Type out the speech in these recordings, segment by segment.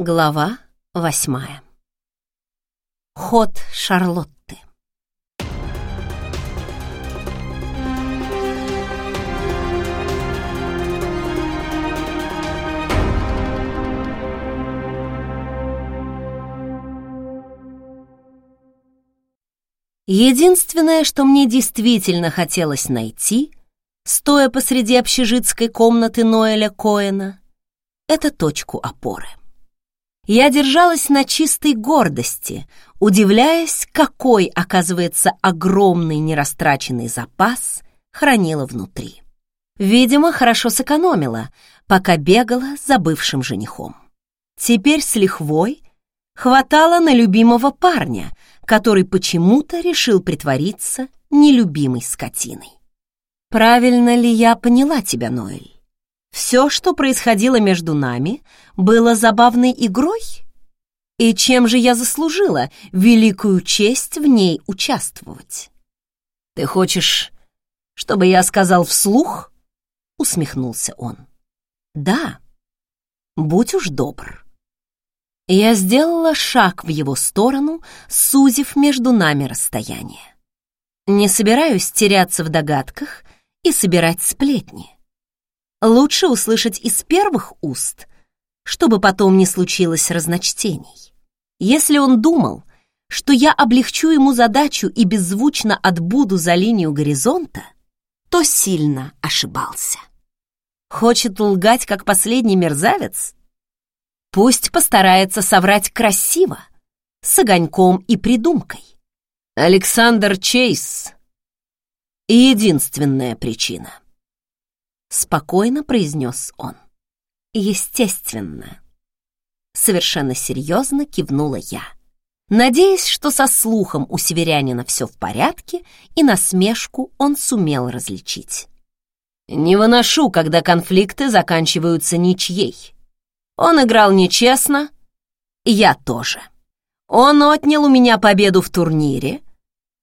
Глава восьмая. Ход Шарлотты. Единственное, что мне действительно хотелось найти, стоя посреди общежитской комнаты Ноэля Коэна, это точку опоры я держалась на чистой гордости, удивляясь, какой, оказывается, огромный нерастраченный запас хранила внутри. Видимо, хорошо сэкономила, пока бегала за бывшим женихом. Теперь с лихвой хватало на любимого парня, который почему-то решил притвориться нелюбимой скотиной. Правильно ли я поняла тебя, Ноэль? Все, что происходило между нами, было забавной игрой? И чем же я заслужила великую честь в ней участвовать? Ты хочешь, чтобы я сказал вслух? Усмехнулся он. Да, будь уж добр. Я сделала шаг в его сторону, сузив между нами расстояние. Не собираюсь теряться в догадках и собирать сплетни. Лучше услышать из первых уст, чтобы потом не случилось разночтений. Если он думал, что я облегчу ему задачу и беззвучно отбуду за линию горизонта, то сильно ошибался. Хочет лгать, как последний мерзавец? Пусть постарается соврать красиво, с огоньком и придумкой. Александр Чейз — единственная причина — спокойно произнес он. Естественно. Совершенно серьезно кивнула я, надеясь, что со слухом у северянина все в порядке, и насмешку он сумел различить. Не выношу, когда конфликты заканчиваются ничьей. Он играл нечестно, и я тоже. Он отнял у меня победу в турнире.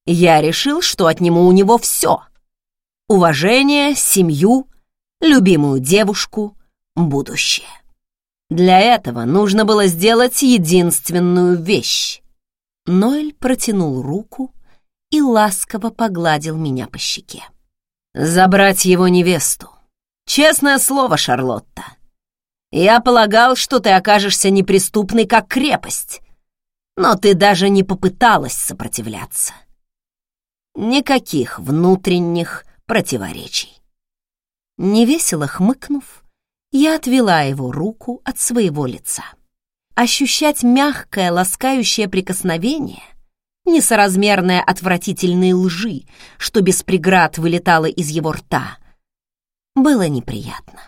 Я решил, что отниму у него все. Уважение, семью, любимую девушку, будущее. Для этого нужно было сделать единственную вещь. Ноэль протянул руку и ласково погладил меня по щеке. Забрать его невесту. Честное слово, Шарлотта. Я полагал, что ты окажешься неприступной, как крепость, но ты даже не попыталась сопротивляться. Никаких внутренних противоречий. Невесело хмыкнув, я отвела его руку от своего лица. Ощущать мягкое, ласкающее прикосновение, несоразмерное отвратительной лжи, что без преград вылетало из его рта, было неприятно.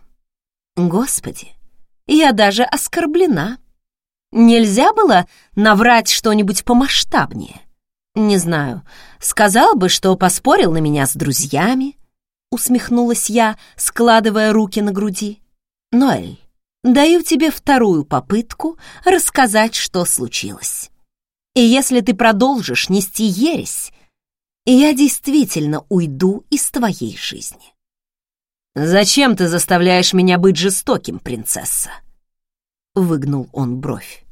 Господи, я даже оскорблена. Нельзя было наврать что-нибудь помасштабнее. Не знаю, сказал бы, что поспорил на меня с друзьями, усмехнулась я, складывая руки на груди. Ноэль, даю тебе вторую попытку рассказать, что случилось. И если ты продолжишь нести ересь, я действительно уйду из твоей жизни. Зачем ты заставляешь меня быть жестоким, принцесса? Выгнул он бровь.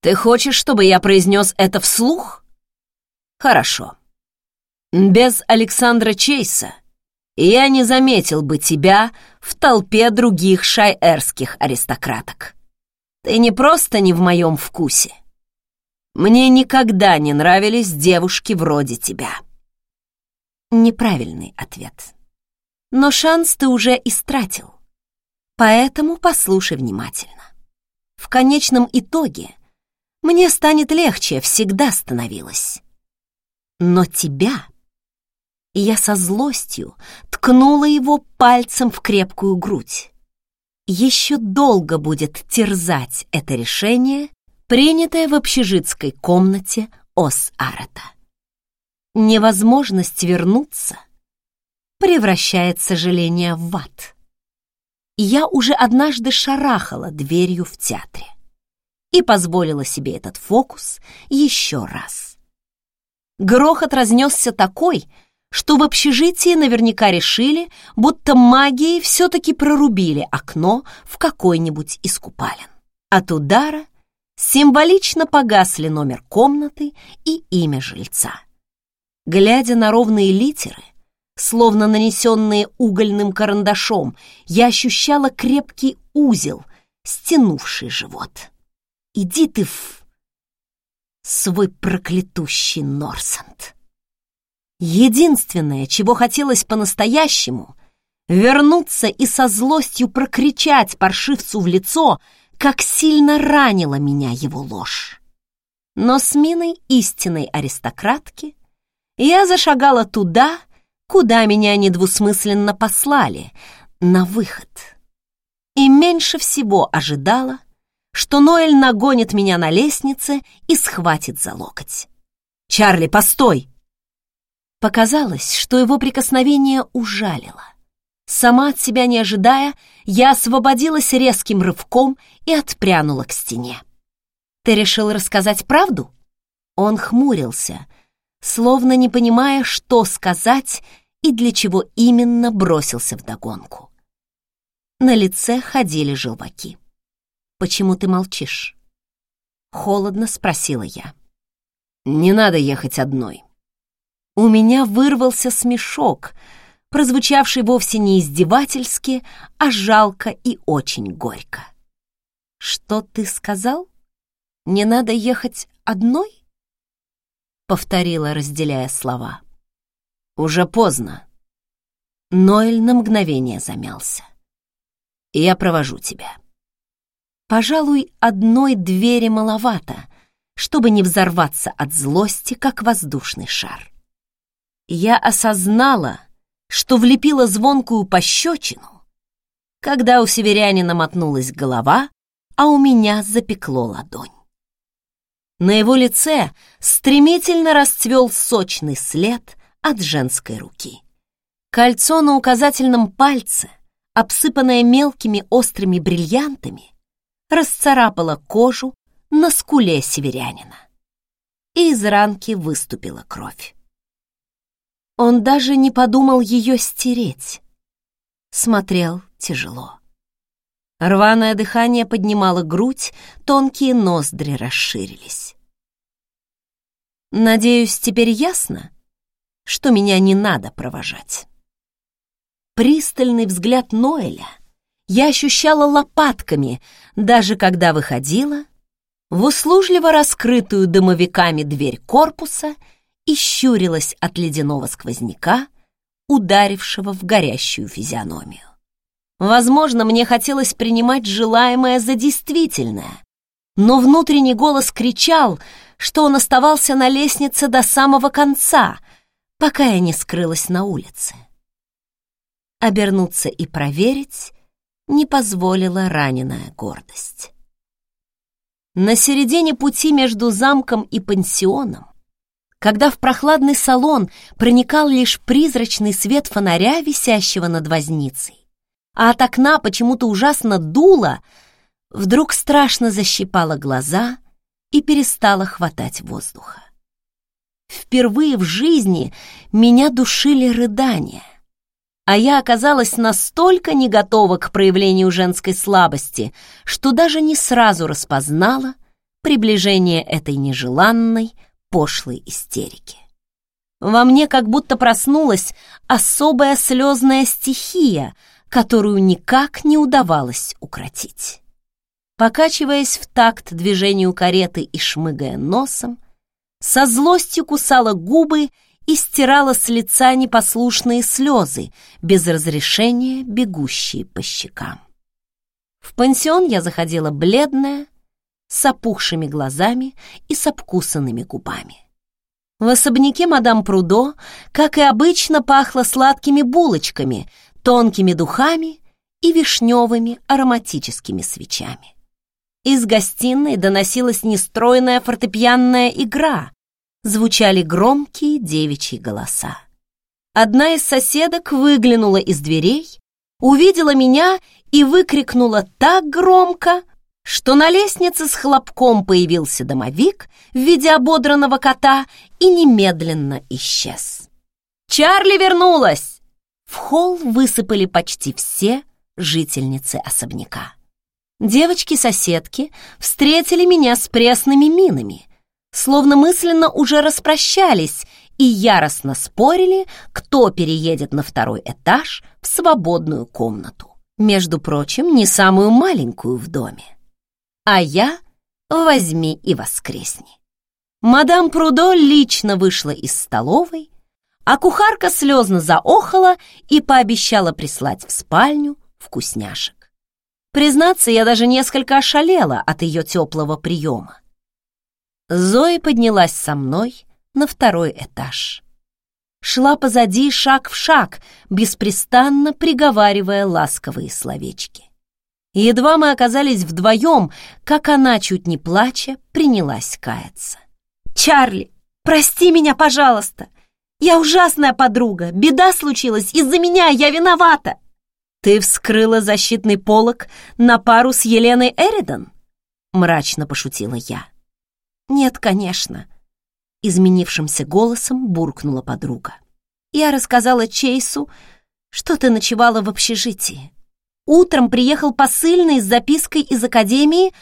Ты хочешь, чтобы я произнес это вслух? Хорошо. Без Александра Чейса я не заметил бы тебя в толпе других шайерских аристократок. Ты не просто не в моем вкусе. Мне никогда не нравились девушки вроде тебя. Неправильный ответ. Но шанс ты уже истратил. Поэтому послушай внимательно. В конечном итоге мне станет легче, всегда становилось. Но тебя и я со злостью ткнула его пальцем в крепкую грудь. Еще долго будет терзать это решение, принятое в общежитской комнате Ос-Арата. Невозможность вернуться превращает сожаление в ад. Я уже однажды шарахала дверью в театре и позволила себе этот фокус еще раз. Грохот разнесся такой, что в общежитии наверняка решили, будто магией все-таки прорубили окно в какой-нибудь из купалин. От удара символично погасли номер комнаты и имя жильца. Глядя на ровные литеры, словно нанесенные угольным карандашом, я ощущала крепкий узел, стянувший живот. «Иди ты в...» свой проклятущий Норсент. Единственное, чего хотелось по-настоящему, вернуться и со злостью прокричать паршивцу в лицо, как сильно ранила меня его ложь. Но с миной истинной аристократки я зашагала туда, куда меня недвусмысленно послали, на выход. И меньше всего ожидала, что Ноэль нагонит меня на лестнице и схватит за локоть. «Чарли, постой!» Показалось, что его прикосновение ужалило. Сама от себя не ожидая, я освободилась резким рывком и отпрянула к стене. «Ты решил рассказать правду?» Он хмурился, словно не понимая, что сказать и для чего именно бросился вдогонку. На лице ходили желваки. «Почему ты молчишь?» Холодно спросила я. «Не надо ехать одной». У меня вырвался смешок, прозвучавший вовсе не издевательски, а жалко и очень горько. «Что ты сказал? Не надо ехать одной?» Повторила, разделяя слова. «Уже поздно». Ноэль на мгновение замялся. «Я провожу тебя». Пожалуй, одной двери маловато, чтобы не взорваться от злости, как воздушный шар. Я осознала, что влепила звонкую пощечину, когда у северянина мотнулась голова, а у меня запекло ладонь. На его лице стремительно расцвел сочный след от женской руки. Кольцо на указательном пальце, обсыпанное мелкими острыми бриллиантами, расцарапала кожу на скуле северянина. И из ранки выступила кровь. Он даже не подумал ее стереть. Смотрел тяжело. Рваное дыхание поднимало грудь, тонкие ноздри расширились. Надеюсь, теперь ясно, что меня не надо провожать. Пристальный взгляд Ноэля я ощущала лопатками, даже когда выходила в услужливо раскрытую дымовиками дверь корпуса и щурилась от ледяного сквозняка, ударившего в горящую физиономию. Возможно, мне хотелось принимать желаемое за действительное, но внутренний голос кричал, что он оставался на лестнице до самого конца, пока я не скрылась на улице. Обернуться и проверить не позволила раненая гордость. На середине пути между замком и пансионом, когда в прохладный салон проникал лишь призрачный свет фонаря, висящего над возницей, а от окна почему-то ужасно дуло, вдруг страшно защипало глаза и перестало хватать воздуха. Впервые в жизни меня душили рыдания — а я оказалась настолько не готова к проявлению женской слабости, что даже не сразу распознала приближение этой нежеланной, пошлой истерики. Во мне как будто проснулась особая слезная стихия, которую никак не удавалось укротить. Покачиваясь в такт движению кареты и шмыгая носом, со злостью кусала губы и стирала с лица непослушные слезы, без разрешения бегущие по щекам. В пансион я заходила бледная, с опухшими глазами и с обкусанными губами. В особняке мадам Прудо, как и обычно, пахло сладкими булочками, тонкими духами и вишневыми ароматическими свечами. Из гостиной доносилась нестройная фортепианная игра, звучали громкие девичьи голоса. Одна из соседок выглянула из дверей, увидела меня и выкрикнула так громко, что на лестнице с хлопком появился домовик в виде ободранного кота и немедленно исчез. «Чарли вернулась!» В холл высыпали почти все жительницы особняка. Девочки-соседки встретили меня с пресными минами, словно мысленно уже распрощались и яростно спорили, кто переедет на второй этаж в свободную комнату. Между прочим, не самую маленькую в доме. А я возьми и воскресни. Мадам Прудо лично вышла из столовой, а кухарка слезно заохала и пообещала прислать в спальню вкусняшек. Признаться, я даже несколько ошалела от ее теплого приема. Зоя поднялась со мной на второй этаж. Шла позади шаг в шаг, беспрестанно приговаривая ласковые словечки. Едва мы оказались вдвоем, как она, чуть не плача, принялась каяться. «Чарли, прости меня, пожалуйста! Я ужасная подруга, беда случилась, из-за меня я виновата!» «Ты вскрыла защитный полог на пару с Еленой Эридан?» Мрачно пошутила я. «Нет, конечно», — изменившимся голосом буркнула подруга. «Я рассказала Чейсу, что ты ночевала в общежитии. Утром приехал посыльный с запиской из академии,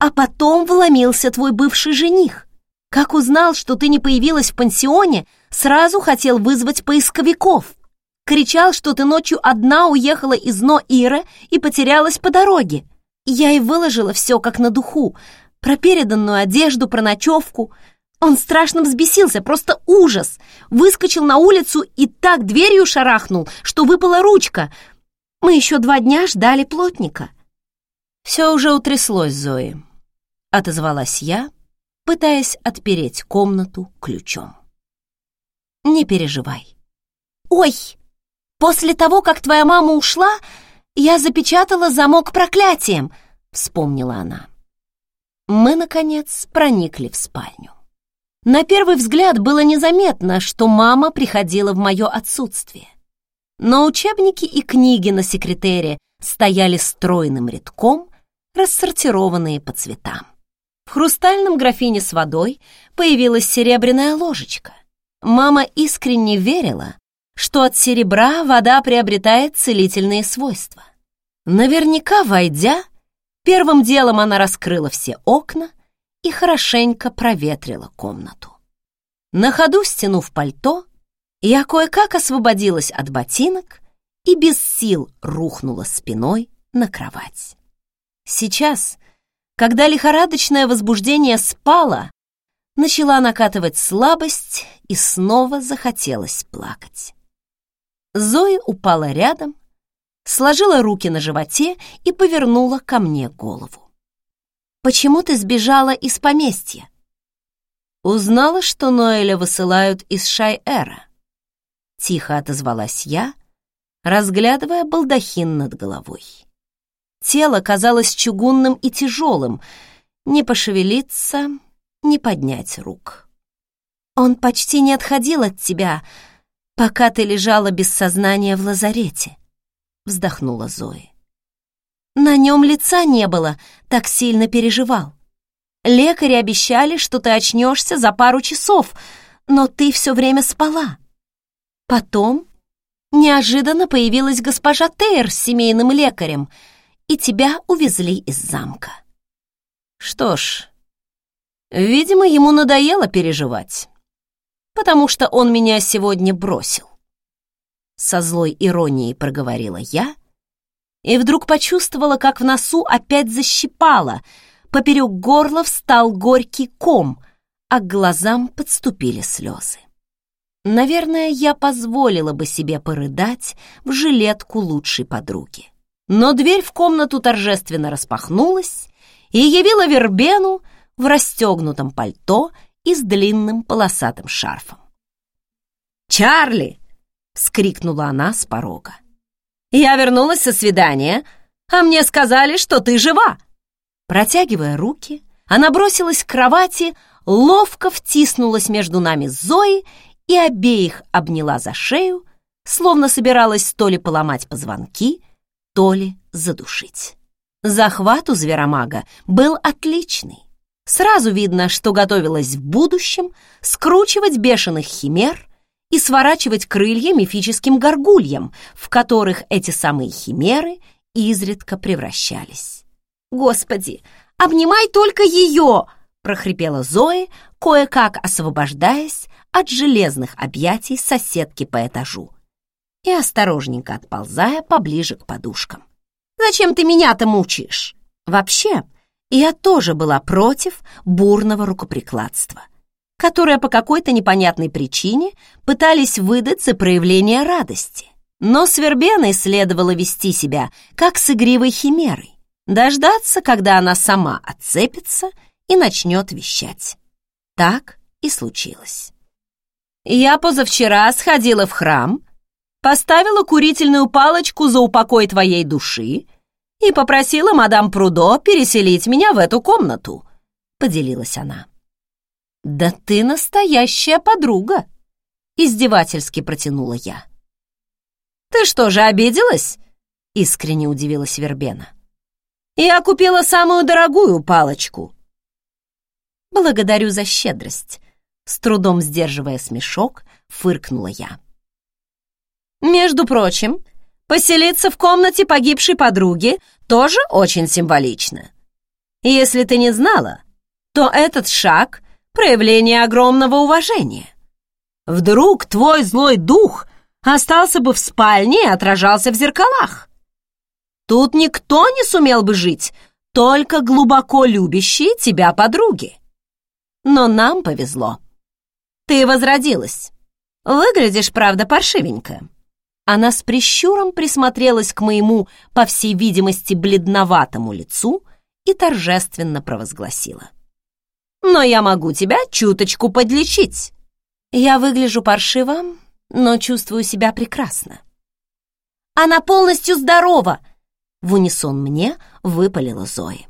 а потом вломился твой бывший жених. Как узнал, что ты не появилась в пансионе, сразу хотел вызвать поисковиков. Кричал, что ты ночью одна уехала из Но-Ира и потерялась по дороге. Я и выложила все как на духу. Про переданную одежду, про ночевку. Он страшно взбесился, просто ужас. Выскочил на улицу и так дверью шарахнул, что выпала ручка. Мы еще два дня ждали плотника. Все уже утряслось, Зои. Отозвалась я, пытаясь отпереть комнату ключом. «Не переживай». «Ой, после того, как твоя мама ушла, я запечатала замок проклятием», — вспомнила она. Мы, наконец, проникли в спальню. На первый взгляд было незаметно, что мама приходила в мое отсутствие. Но учебники и книги на секретере стояли стройным рядком, рассортированные по цветам. В хрустальном графине с водой появилась серебряная ложечка. Мама искренне верила, что от серебра вода приобретает целительные свойства. Наверняка, войдя, первым делом она раскрыла все окна и хорошенько проветрила комнату. На ходу стянув пальто, я кое-как освободилась от ботинок и без сил рухнула спиной на кровать. Сейчас, когда лихорадочное возбуждение спало, начала накатывать слабость и снова захотелось плакать. Зоя упала рядом, сложила руки на животе и повернула ко мне голову. «Почему ты сбежала из поместья?» Узнала, что Ноэля высылают из Шай-Эра. Тихо отозвалась я, разглядывая балдахин над головой. Тело казалось чугунным и тяжелым. Не пошевелиться, не поднять рук. Он почти не отходил от тебя, пока ты лежала без сознания в лазарете, вздохнула Зои. На нем лица не было, так сильно переживал. Лекари обещали, что ты очнешься за пару часов, но ты все время спала. Потом неожиданно появилась госпожа Тейр с семейным лекарем — и тебя увезли из замка. Что ж, видимо, ему надоело переживать, потому что он меня сегодня бросил. Со злой иронией проговорила я и вдруг почувствовала, как в носу опять защипало, поперек горла встал горький ком, а к глазам подступили слезы. Наверное, я позволила бы себе порыдать в жилетку лучшей подруги. Но дверь в комнату торжественно распахнулась и явила Вербену в расстегнутом пальто и с длинным полосатым шарфом. «Чарли!» — вскрикнула она с порога. «Я вернулась со свидания, а мне сказали, что ты жива!» Протягивая руки, она бросилась к кровати, ловко втиснулась между нами Зоей и обеих обняла за шею, словно собиралась то ли поломать позвонки, то ли задушить. Захват у зверомага был отличный. Сразу видно, что готовилась в будущем скручивать бешеных химер и сворачивать крылья мифическим горгульям, в которых эти самые химеры изредка превращались. Господи, обнимай только ее!» прохрипела Зои, кое-как освобождаясь от железных объятий соседки по этажу и осторожненько отползая поближе к подушкам. «Зачем ты меня-то мучаешь?» Вообще, я тоже была против бурного рукоприкладства, которое по какой-то непонятной причине пытались выдать за проявление радости. Но с Вербеной следовало вести себя, как с игривой химерой, дождаться, когда она сама отцепится и начнет вещать. Так и случилось. Я позавчера сходила в храм, поставила курительную палочку за упокой твоей души и попросила мадам Прудо переселить меня в эту комнату», — поделилась она. «Да ты настоящая подруга!» — издевательски протянула я. «Ты что же, обиделась?» — искренне удивилась Вербена. «Я купила самую дорогую палочку». «Благодарю за щедрость», — с трудом сдерживая смешок, фыркнула я. «Между прочим, поселиться в комнате погибшей подруги тоже очень символично. Если ты не знала, то этот шаг — проявление огромного уважения. Вдруг твой злой дух остался бы в спальне и отражался в зеркалах. Тут никто не сумел бы жить, только глубоко любящие тебя подруги. Но нам повезло. Ты возродилась. Выглядишь, правда, паршивенько. Она с прищуром присмотрелась к моему, по всей видимости, бледноватому лицу и торжественно провозгласила. «Но я могу тебя чуточку подлечить. Я выгляжу паршиво, но чувствую себя прекрасно». «Она полностью здорова!» В унисон мне выпалила Зои.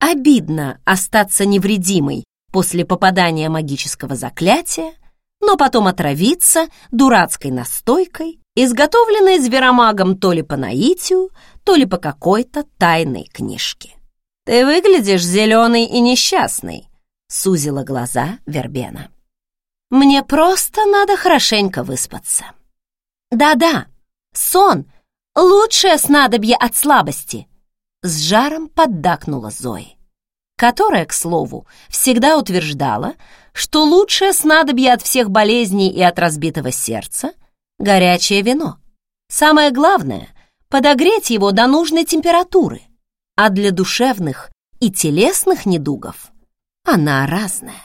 Обидно остаться невредимой после попадания магического заклятия, но потом отравиться дурацкой настойкой изготовленной зверомагом то ли по наитию, то ли по какой-то тайной книжке. «Ты выглядишь зеленый и несчастный», — сузила глаза Вербена. «Мне просто надо хорошенько выспаться». «Да-да, сон — лучшее снадобье от слабости», — с жаром поддакнула Зои, которая, к слову, всегда утверждала, что лучшее снадобье от всех болезней и от разбитого сердца горячее вино. Самое главное — подогреть его до нужной температуры, а для душевных и телесных недугов она разная.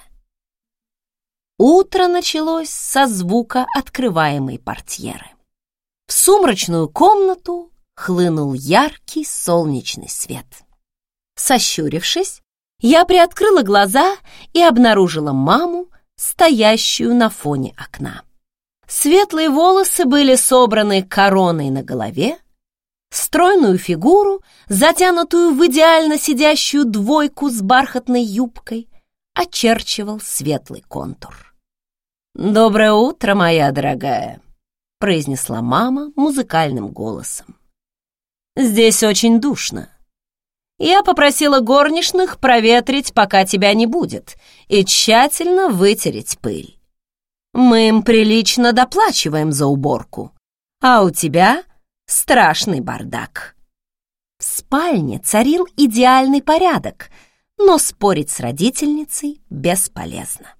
Утро началось со звука открываемой портьеры. В сумрачную комнату хлынул яркий солнечный свет. Сощурившись, я приоткрыла глаза и обнаружила маму, стоящую на фоне окна. Светлые волосы были собраны короной на голове, стройную фигуру, затянутую в идеально сидящую двойку с бархатной юбкой, очерчивал светлый контур. «Доброе утро, моя дорогая», — произнесла мама музыкальным голосом. «Здесь очень душно. Я попросила горничных проветрить, пока тебя не будет, и тщательно вытереть пыль. Мы им прилично доплачиваем за уборку, а у тебя страшный бардак. В спальне царил идеальный порядок, но спорить с родительницей бесполезно.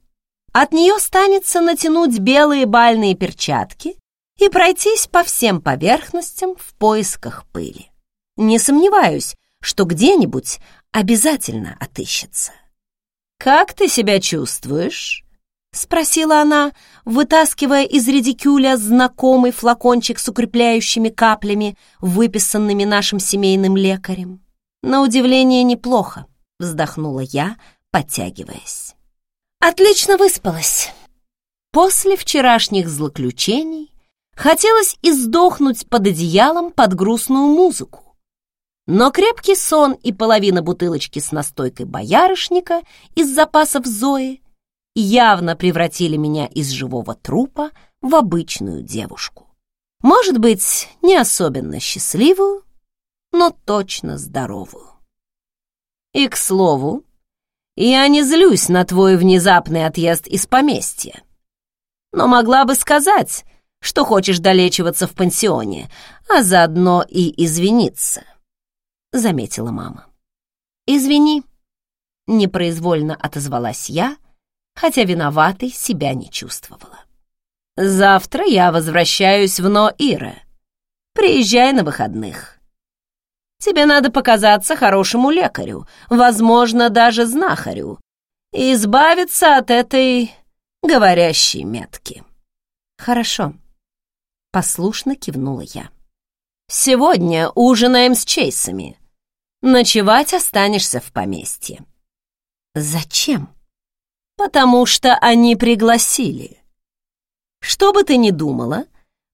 От нее станется натянуть белые бальные перчатки и пройтись по всем поверхностям в поисках пыли. Не сомневаюсь, что где-нибудь обязательно отыщется. «Как ты себя чувствуешь?» — спросила она, вытаскивая из редикюля знакомый флакончик с укрепляющими каплями, выписанными нашим семейным лекарем. «На удивление неплохо», — вздохнула я, подтягиваясь. «Отлично выспалась. После вчерашних злоключений хотелось издохнуть под одеялом под грустную музыку. Но крепкий сон и половина бутылочки с настойкой боярышника из запасов Зои явно превратили меня из живого трупа в обычную девушку. Может быть, не особенно счастливую, но точно здоровую. И, к слову, я не злюсь на твой внезапный отъезд из поместья, но могла бы сказать, что хочешь долечиваться в пансионе, а заодно и извиниться, — заметила мама. «Извини», — непроизвольно отозвалась я, хотя виноватой себя не чувствовала. «Завтра я возвращаюсь в Ноире. Приезжай на выходных. Тебе надо показаться хорошему лекарю, возможно, даже знахарю, и избавиться от этой говорящей метки». «Хорошо», — послушно кивнула я. «Сегодня ужинаем с Чейсами. Ночевать останешься в поместье». «Зачем?» «Потому что они пригласили. Что бы ты ни думала,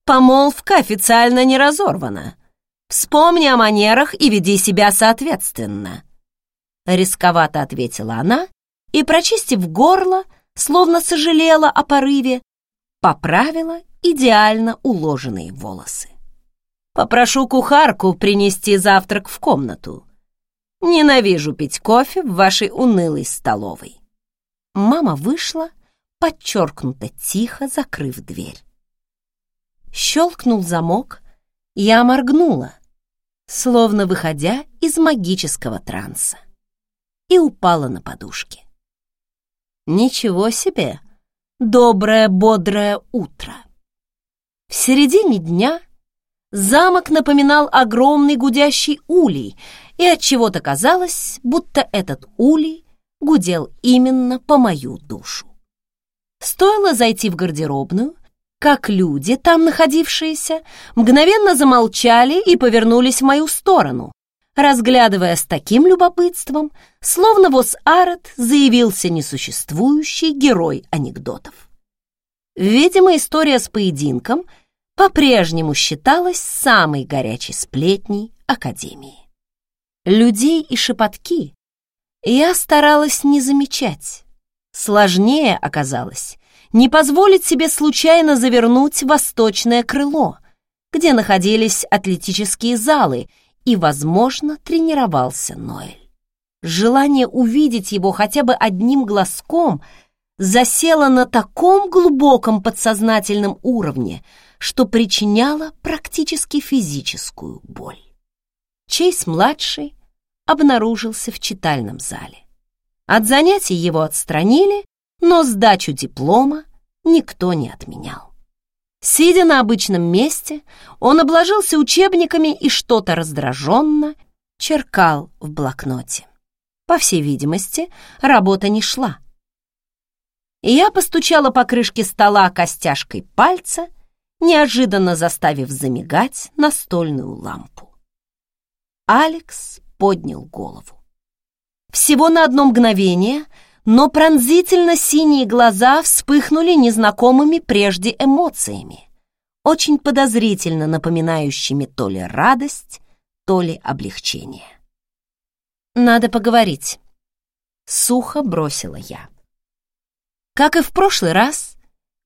помолвка официально не разорвана. Вспомни о манерах и веди себя соответственно». Рисковато ответила она и, прочистив горло, словно сожалела о порыве, поправила идеально уложенные волосы. Попрошу кухарку принести завтрак в комнату. Ненавижу пить кофе в вашей унылой столовой. Мама вышла, подчеркнуто тихо закрыв дверь. Щелкнул замок, я моргнула, словно выходя из магического транса, и упала на подушке. Ничего себе! Доброе, бодрое утро! В середине дня замок напоминал огромный гудящий улей, и от чего то казалось, будто этот улей гудел именно по мою душу. Стоило зайти в гардеробную, как люди, там находившиеся, мгновенно замолчали и повернулись в мою сторону, разглядывая с таким любопытством, словно Вос-Арет заявился несуществующий герой анекдотов. Видимо, история с поединком по-прежнему считалась самой горячей сплетней Академии. Людей и шепотки я старалась не замечать. Сложнее оказалось не позволить себе случайно завернуть восточное крыло, где находились атлетические залы и, возможно, тренировался Ноэль. Желание увидеть его хотя бы одним глазком засело на таком глубоком подсознательном уровне, что причиняло практически физическую боль. Чейз-младший обнаружился в читальном зале. От занятий его отстранили, но сдачу диплома никто не отменял. Сидя на обычном месте, он обложился учебниками и что-то раздраженно черкал в блокноте. По всей видимости, работа не шла. И я постучала по крышке стола костяшкой пальца, неожиданно заставив замигать настольную лампу. Алекс поднял голову. Всего на одно мгновение — но пронзительно синие глаза вспыхнули незнакомыми прежде эмоциями, очень подозрительно напоминающими то ли радость, то ли облегчение. «Надо поговорить», — сухо бросила я. Как и в прошлый раз,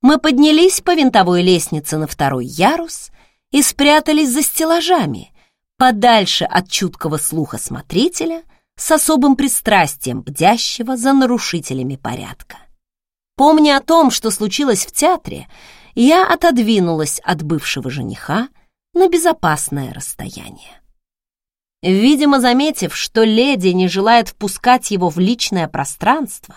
мы поднялись по винтовой лестнице на второй ярус и спрятались за стеллажами, подальше от чуткого слуха смотрителя — с особым пристрастием бдящего за нарушителями порядка. Помня о том, что случилось в театре, я отодвинулась от бывшего жениха на безопасное расстояние. Видимо, заметив, что леди не желает впускать его в личное пространство,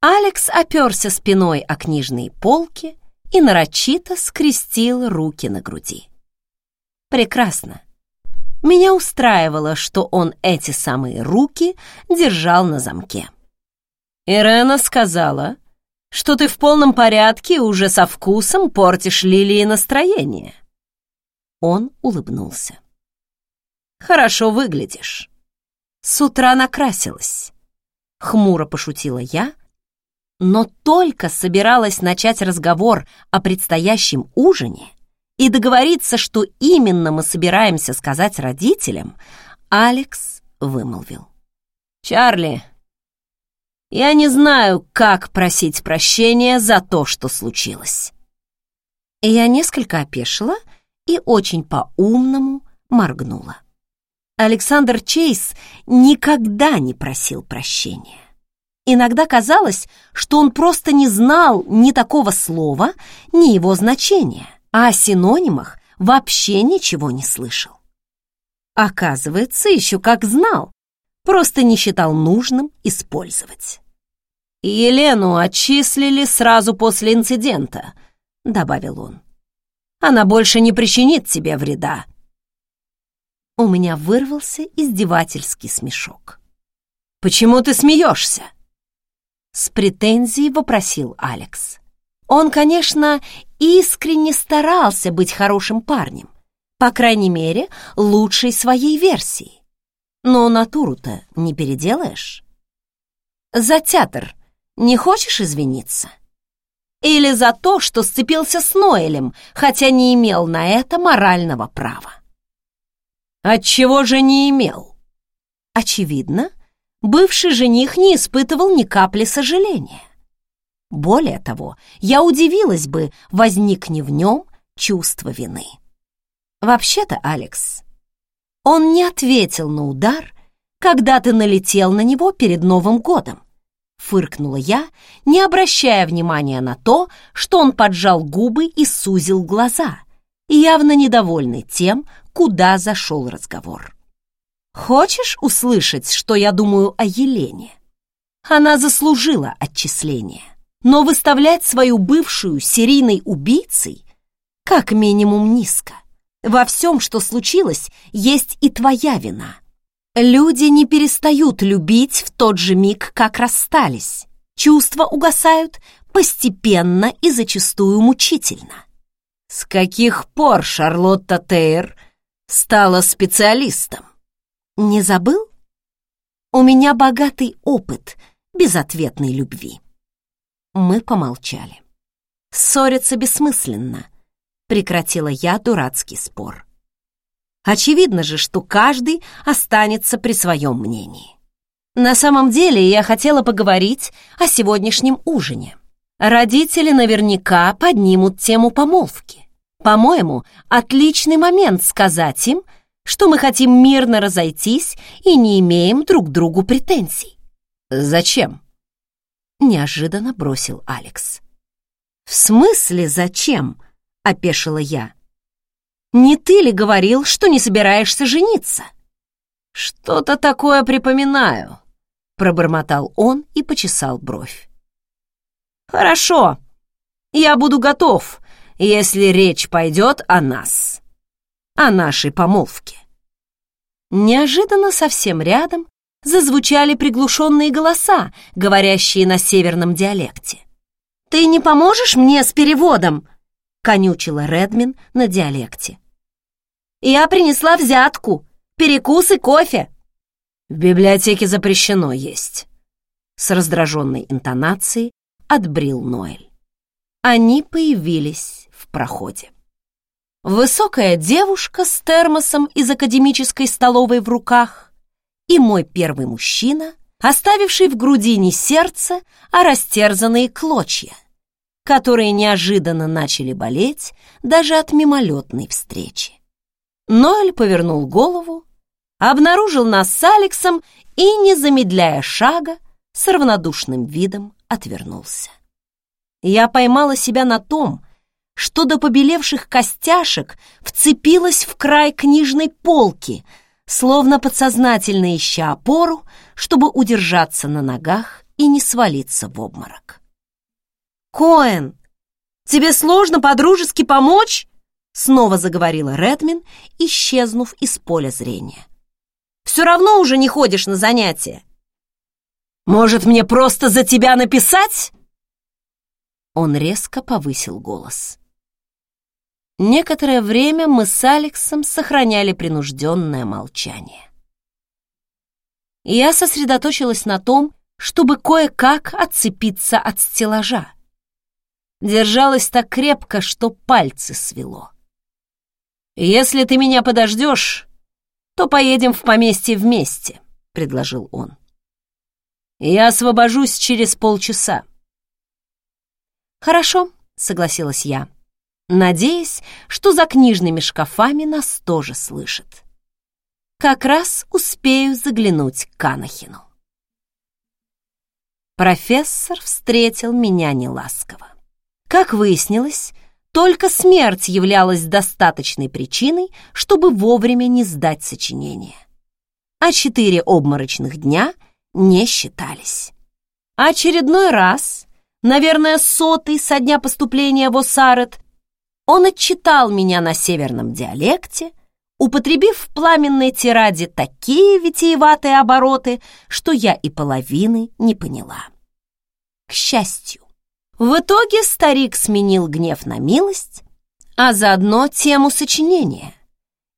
Алекс оперся спиной о книжные полки и нарочито скрестил руки на груди. Прекрасно. Меня устраивало, что он эти самые руки держал на замке. «Ирена сказала, что ты в полном порядке и уже со вкусом портишь Лилии настроение». Он улыбнулся. «Хорошо выглядишь. С утра накрасилась». Хмуро пошутила я, но только собиралась начать разговор о предстоящем ужине, и договориться, что именно мы собираемся сказать родителям, Алекс вымолвил. «Чарли, я не знаю, как просить прощения за то, что случилось». Я несколько опешила и очень по-умному моргнула. Александр Чейз никогда не просил прощения. Иногда казалось, что он просто не знал ни такого слова, ни его значения а о синонимах вообще ничего не слышал. Оказывается, еще как знал, просто не считал нужным использовать. «Елену отчислили сразу после инцидента», — добавил он. «Она больше не причинит тебе вреда». У меня вырвался издевательский смешок. «Почему ты смеешься?» С претензией вопросил Алекс. Он, конечно, искренне старался быть хорошим парнем, по крайней мере, лучшей своей версии. Но натуру-то не переделаешь. За театр не хочешь извиниться? Или за то, что сцепился с Ноэлем, хотя не имел на это морального права? Отчего же не имел? Очевидно, бывший жених не испытывал ни капли сожаления. Более того, я удивилась бы, возникне в нем чувство вины. Вообще-то, Алекс, он не ответил на удар, когда ты налетел на него перед Новым годом. Фыркнула я, не обращая внимания на то, что он поджал губы и сузил глаза, явно недовольный тем, куда зашел разговор. Хочешь услышать, что я думаю о Елене? Она заслужила отчисление но выставлять свою бывшую серийной убийцей как минимум низко. Во всем, что случилось, есть и твоя вина. Люди не перестают любить в тот же миг, как расстались. Чувства угасают постепенно и зачастую мучительно. С каких пор Шарлотта Тейр стала специалистом? Не забыл? У меня богатый опыт безответной любви. Мы помолчали. Ссориться бессмысленно. Прекратила я дурацкий спор. Очевидно же, что каждый останется при своем мнении. На самом деле я хотела поговорить о сегодняшнем ужине. Родители наверняка поднимут тему помолвки. По-моему, отличный момент сказать им, что мы хотим мирно разойтись и не имеем друг другу претензий. Зачем? Неожиданно бросил Алекс. «В смысле зачем?» — опешила я. «Не ты ли говорил, что не собираешься жениться?» «Что-то такое припоминаю», — пробормотал он и почесал бровь. «Хорошо, я буду готов, если речь пойдет о нас, о нашей помолвке». Неожиданно совсем рядом зазвучали приглушенные голоса, говорящие на северном диалекте. «Ты не поможешь мне с переводом?» — конючила Редмин на диалекте. «Я принесла взятку, перекус и кофе». «В библиотеке запрещено есть», — с раздраженной интонацией отбрил Ноэль. Они появились в проходе. Высокая девушка с термосом из академической столовой в руках и мой первый мужчина, оставивший в груди не сердце, а растерзанные клочья, которые неожиданно начали болеть даже от мимолетной встречи. Ноэль повернул голову, обнаружил нас с Алексом и, не замедляя шага, с равнодушным видом отвернулся. Я поймала себя на том, что до побелевших костяшек вцепилась в край книжной полки — словно подсознательно ища опору, чтобы удержаться на ногах и не свалиться в обморок. «Коэн, тебе сложно по-дружески помочь?» Снова заговорила Редмин, исчезнув из поля зрения. «Все равно уже не ходишь на занятия». «Может, мне просто за тебя написать?» Он резко повысил голос. Некоторое время мы с Алексом сохраняли принужденное молчание. Я сосредоточилась на том, чтобы кое-как отцепиться от стеллажа. Держалась так крепко, что пальцы свело. «Если ты меня подождешь, то поедем в поместье вместе», — предложил он. «Я освобожусь через полчаса». «Хорошо», — согласилась я надеясь, что за книжными шкафами нас тоже слышат. Как раз успею заглянуть к Канахину. Профессор встретил меня неласково. Как выяснилось, только смерть являлась достаточной причиной, чтобы вовремя не сдать сочинение. а четыре обморочных дня не считались. Очередной раз, наверное, сотый со дня поступления в Осарет, он отчитал меня на северном диалекте, употребив в пламенной тираде такие витиеватые обороты, что я и половины не поняла. К счастью, в итоге старик сменил гнев на милость, а заодно тему сочинения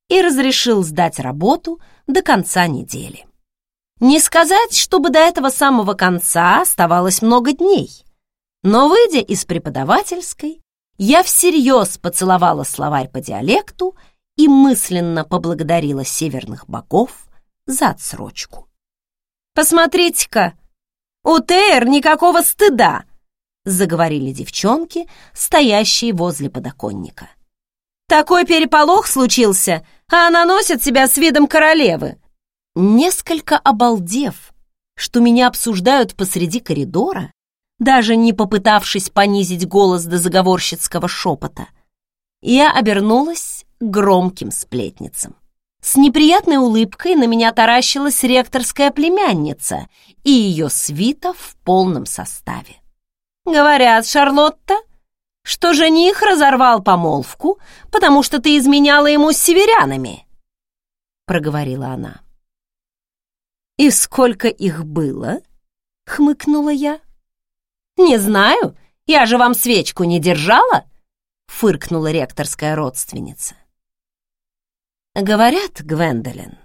и разрешил сдать работу до конца недели. Не сказать, чтобы до этого самого конца оставалось много дней, но, выйдя из преподавательской, я всерьез поцеловала словарь по диалекту и мысленно поблагодарила северных богов за отсрочку. «Посмотрите-ка, у Тейр никакого стыда!» заговорили девчонки, стоящие возле подоконника. «Такой переполох случился, а она носит себя с видом королевы!» Несколько обалдев, что меня обсуждают посреди коридора, даже не попытавшись понизить голос до заговорщицкого шепота, я обернулась громким сплетницам. С неприятной улыбкой на меня таращилась ректорская племянница и ее свита в полном составе. «Говорят, Шарлотта, что жених разорвал помолвку, потому что ты изменяла ему с северянами», — проговорила она. «И сколько их было?» — хмыкнула я. «Не знаю, я же вам свечку не держала», — фыркнула ректорская родственница. «Говорят, Гвендолин,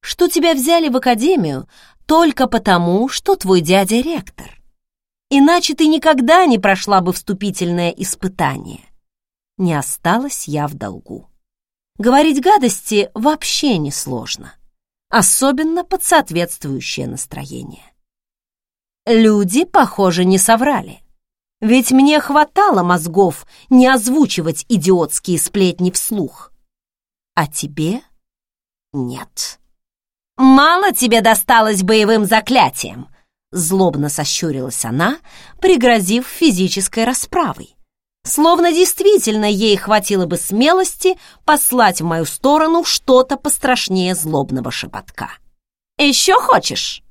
что тебя взяли в академию только потому, что твой дядя ректор. Иначе ты никогда не прошла бы вступительное испытание. Не осталась я в долгу. Говорить гадости вообще не сложно особенно под соответствующее настроение. Люди, похоже, не соврали. Ведь мне хватало мозгов не озвучивать идиотские сплетни вслух. А тебе нет. «Мало тебе досталось боевым заклятием!» Злобно сощурилась она, пригрозив физической расправой словно действительно ей хватило бы смелости послать в мою сторону что-то пострашнее злобного шепотка. «Еще хочешь?»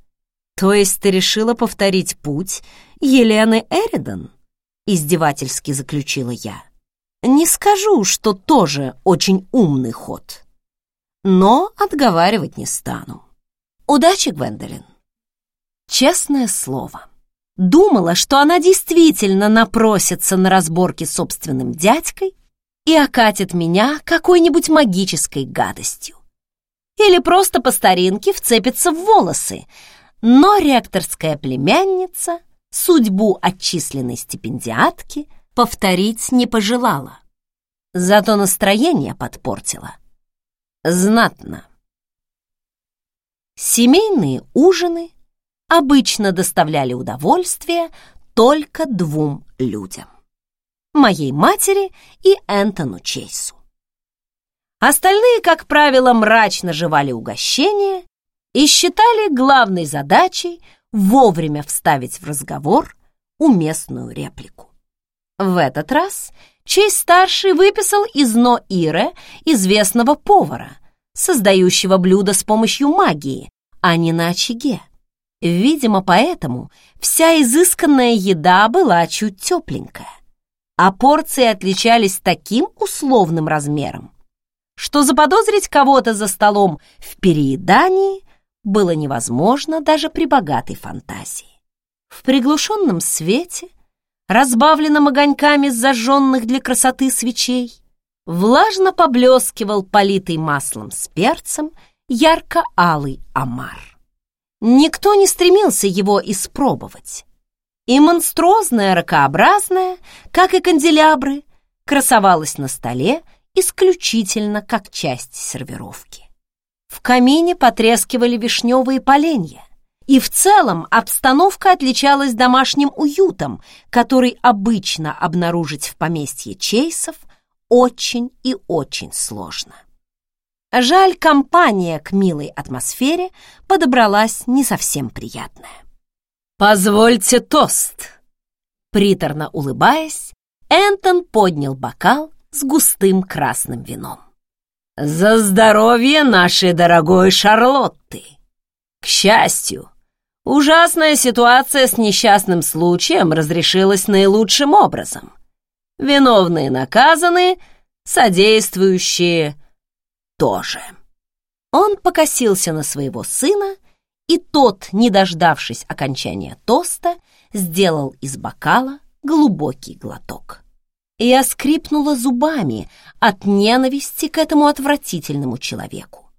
«То есть ты решила повторить путь Елены Эридан?» Издевательски заключила я. «Не скажу, что тоже очень умный ход, но отговаривать не стану. Удачи, Гвендолин!» Честное слово, думала, что она действительно напросится на разборки с собственным дядькой и окатит меня какой-нибудь магической гадостью. Или просто по старинке вцепится в волосы. Но ректорская племянница судьбу отчисленной стипендиатки повторить не пожелала. Зато настроение подпортила. Знатно. Семейные ужины обычно доставляли удовольствие только двум людям — моей матери и Энтону Чейсу. Остальные, как правило, мрачно жевали угощение и считали главной задачей вовремя вставить в разговор уместную реплику. В этот раз Чейз-старший выписал из Но Ире известного повара, создающего блюда с помощью магии, а не на очаге. Видимо, поэтому вся изысканная еда была чуть тепленькая, а порции отличались таким условным размером, что заподозрить кого-то за столом в переедании было невозможно даже при богатой фантазии. В приглушенном свете, разбавленном огоньками зажженных для красоты свечей, влажно поблескивал политый маслом с перцем ярко-алый омар. Никто не стремился его испробовать. И монструозная ракообразная, как и канделябры, красовалась на столе исключительно как часть сервировки. В камине потрескивали вишневые поленья, и в целом обстановка отличалась домашним уютом, который обычно обнаружить в поместье Чейсов очень и очень сложно. Жаль, компания к милой атмосфере подобралась не совсем приятная. «Позвольте тост!» Приторно улыбаясь, Энтон поднял бокал с густым красным вином. «За здоровье нашей дорогой Шарлотты! К счастью, ужасная ситуация с несчастным случаем разрешилась наилучшим образом. Виновные наказаны, содействующие тоже». Он покосился на своего сына, и тот, не дождавшись окончания тоста, сделал из бокала глубокий глоток. Я скрипнула зубами от ненависти к этому отвратительному человеку.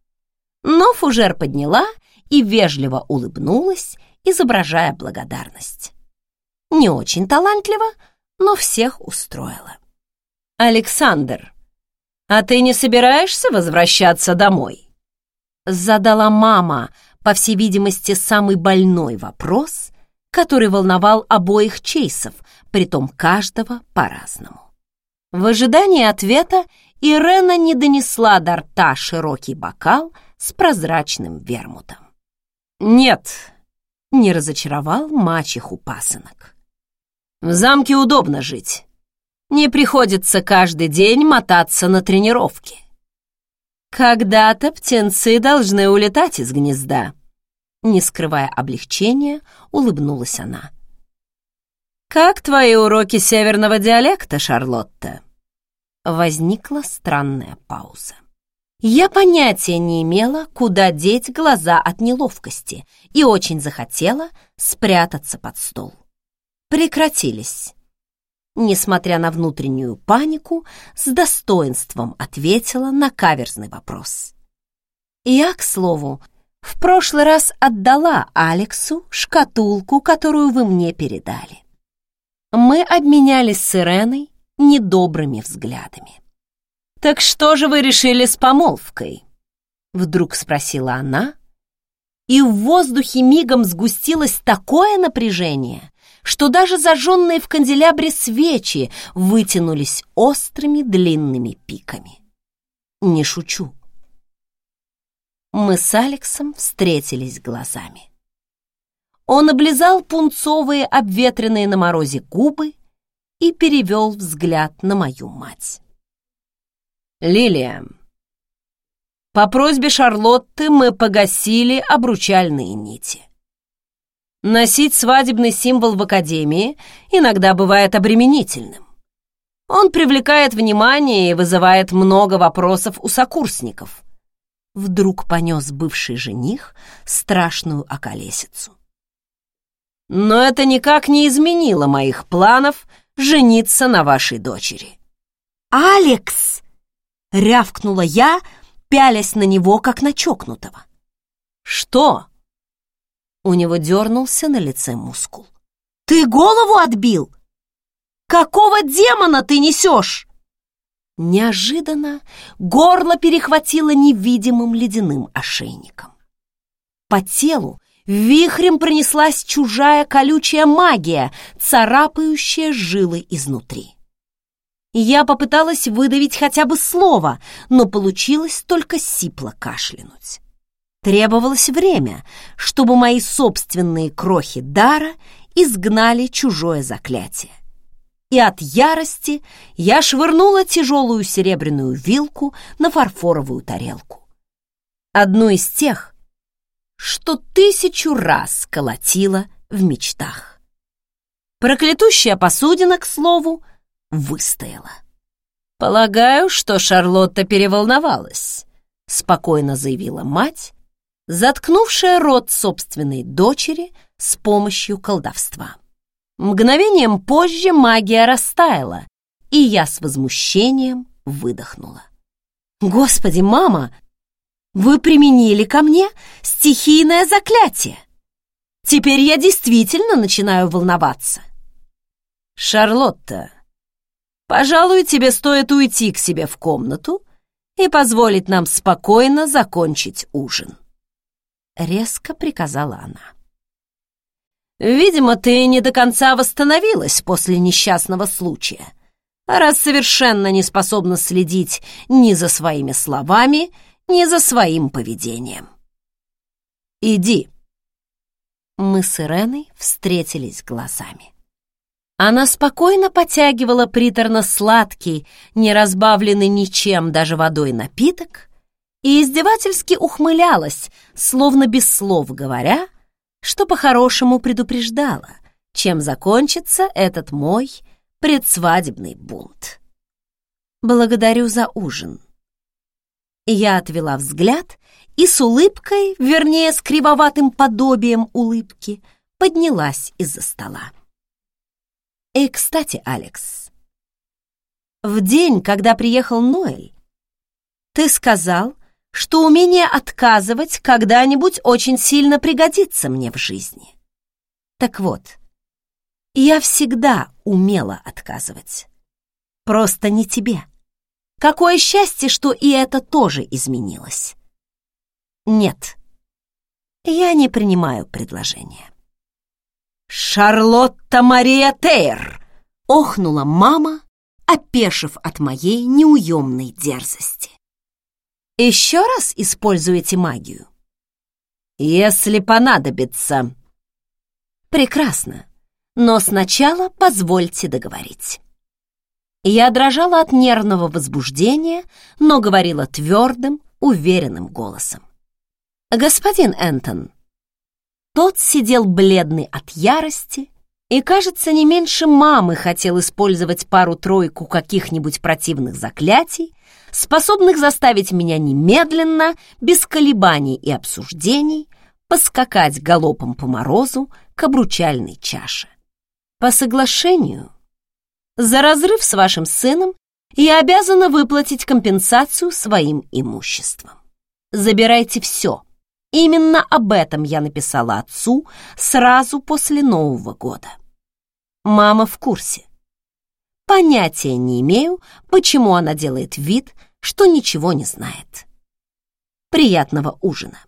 Но фужер подняла и вежливо улыбнулась, изображая благодарность. Не очень талантливо, но всех устроила. «Александр, а ты не собираешься возвращаться домой?» Задала мама, по всей видимости, самый больной вопрос, который волновал обоих Чейсов, притом каждого по-разному. В ожидании ответа Ирена не донесла до рта широкий бокал с прозрачным вермутом. «Нет», — не разочаровал мачеху пасынок. «В замке удобно жить. Не приходится каждый день мотаться на тренировки. Когда-то птенцы должны улетать из гнезда». Не скрывая облегчения, улыбнулась она. «Как твои уроки северного диалекта, Шарлотта?» Возникла странная пауза. Я понятия не имела, куда деть глаза от неловкости и очень захотела спрятаться под стол. Прекратились. Несмотря на внутреннюю панику, с достоинством ответила на каверзный вопрос. Я, к слову, в прошлый раз отдала Алексу шкатулку, которую вы мне передали мы обменялись с Иреной недобрыми взглядами. «Так что же вы решили с помолвкой?» Вдруг спросила она, и в воздухе мигом сгустилось такое напряжение, что даже зажженные в канделябре свечи вытянулись острыми длинными пиками. Не шучу. Мы с Алексом встретились глазами. Он облизал пунцовые, обветренные на морозе губы и перевел взгляд на мою мать. «Лилия, по просьбе Шарлотты мы погасили обручальные нити. Носить свадебный символ в академии иногда бывает обременительным. Он привлекает внимание и вызывает много вопросов у сокурсников. Вдруг понес бывший жених страшную околесицу но это никак не изменило моих планов жениться на вашей дочери». «Алекс!» — рявкнула я, пялясь на него, как на чокнутого. «Что?» У него дернулся на лице мускул. «Ты голову отбил? Какого демона ты несешь?» Неожиданно горло перехватило невидимым ледяным ошейником. По телу Вихрем пронеслась чужая колючая магия, царапающая жилы изнутри. Я попыталась выдавить хотя бы слово, но получилось только сипло кашлянуть. Требовалось время, чтобы мои собственные крохи дара изгнали чужое заклятие. И от ярости я швырнула тяжелую серебряную вилку на фарфоровую тарелку. Одну из тех, что тысячу раз колотила в мечтах. Проклятущая посудина, к слову, выстояла. «Полагаю, что Шарлотта переволновалась», — спокойно заявила мать, заткнувшая рот собственной дочери с помощью колдовства. Мгновением позже магия растаяла, и я с возмущением выдохнула. «Господи, мама, вы применили ко мне стихийное заклятие. Теперь я действительно начинаю волноваться. Шарлотта, пожалуй, тебе стоит уйти к себе в комнату и позволить нам спокойно закончить ужин. Резко приказала она. Видимо, ты не до конца восстановилась после несчастного случая, раз совершенно не способна следить ни за своими словами, ни за своим поведением. Иди. Мы с Иреной встретились глазами. Она спокойно потягивала приторно-сладкий, не разбавленный ничем, даже водой напиток, и издевательски ухмылялась, словно без слов говоря, что по-хорошему предупреждала, чем закончится этот мой предсвадебный бунт. «Благодарю за ужин». Я отвела взгляд и с улыбкой, вернее, с кривоватым подобием улыбки, поднялась из-за стола. И, кстати, Алекс, в день, когда приехал Ноэль, ты сказал, что умение отказывать когда-нибудь очень сильно пригодится мне в жизни. Так вот, я всегда умела отказывать. Просто не тебе. Какое счастье, что и это тоже изменилось. Нет, я не принимаю предложение. «Шарлотта Мария Тейр!» — охнула мама, опешив от моей неуемной дерзости. «Еще раз используете магию?» «Если понадобится». «Прекрасно, но сначала позвольте договорить». Я дрожала от нервного возбуждения, но говорила твердым, уверенным голосом. «Господин Энтон, тот сидел бледный от ярости и, кажется, не меньше мамы хотел использовать пару-тройку каких-нибудь противных заклятий, способных заставить меня немедленно, без колебаний и обсуждений, поскакать галопом по морозу к обручальной чаше. По соглашению, за разрыв с вашим сыном я обязана выплатить компенсацию своим имуществом. Забирайте все, Именно об этом я написала отцу сразу после Нового года. Мама в курсе. Понятия не имею, почему она делает вид, что ничего не знает. Приятного ужина.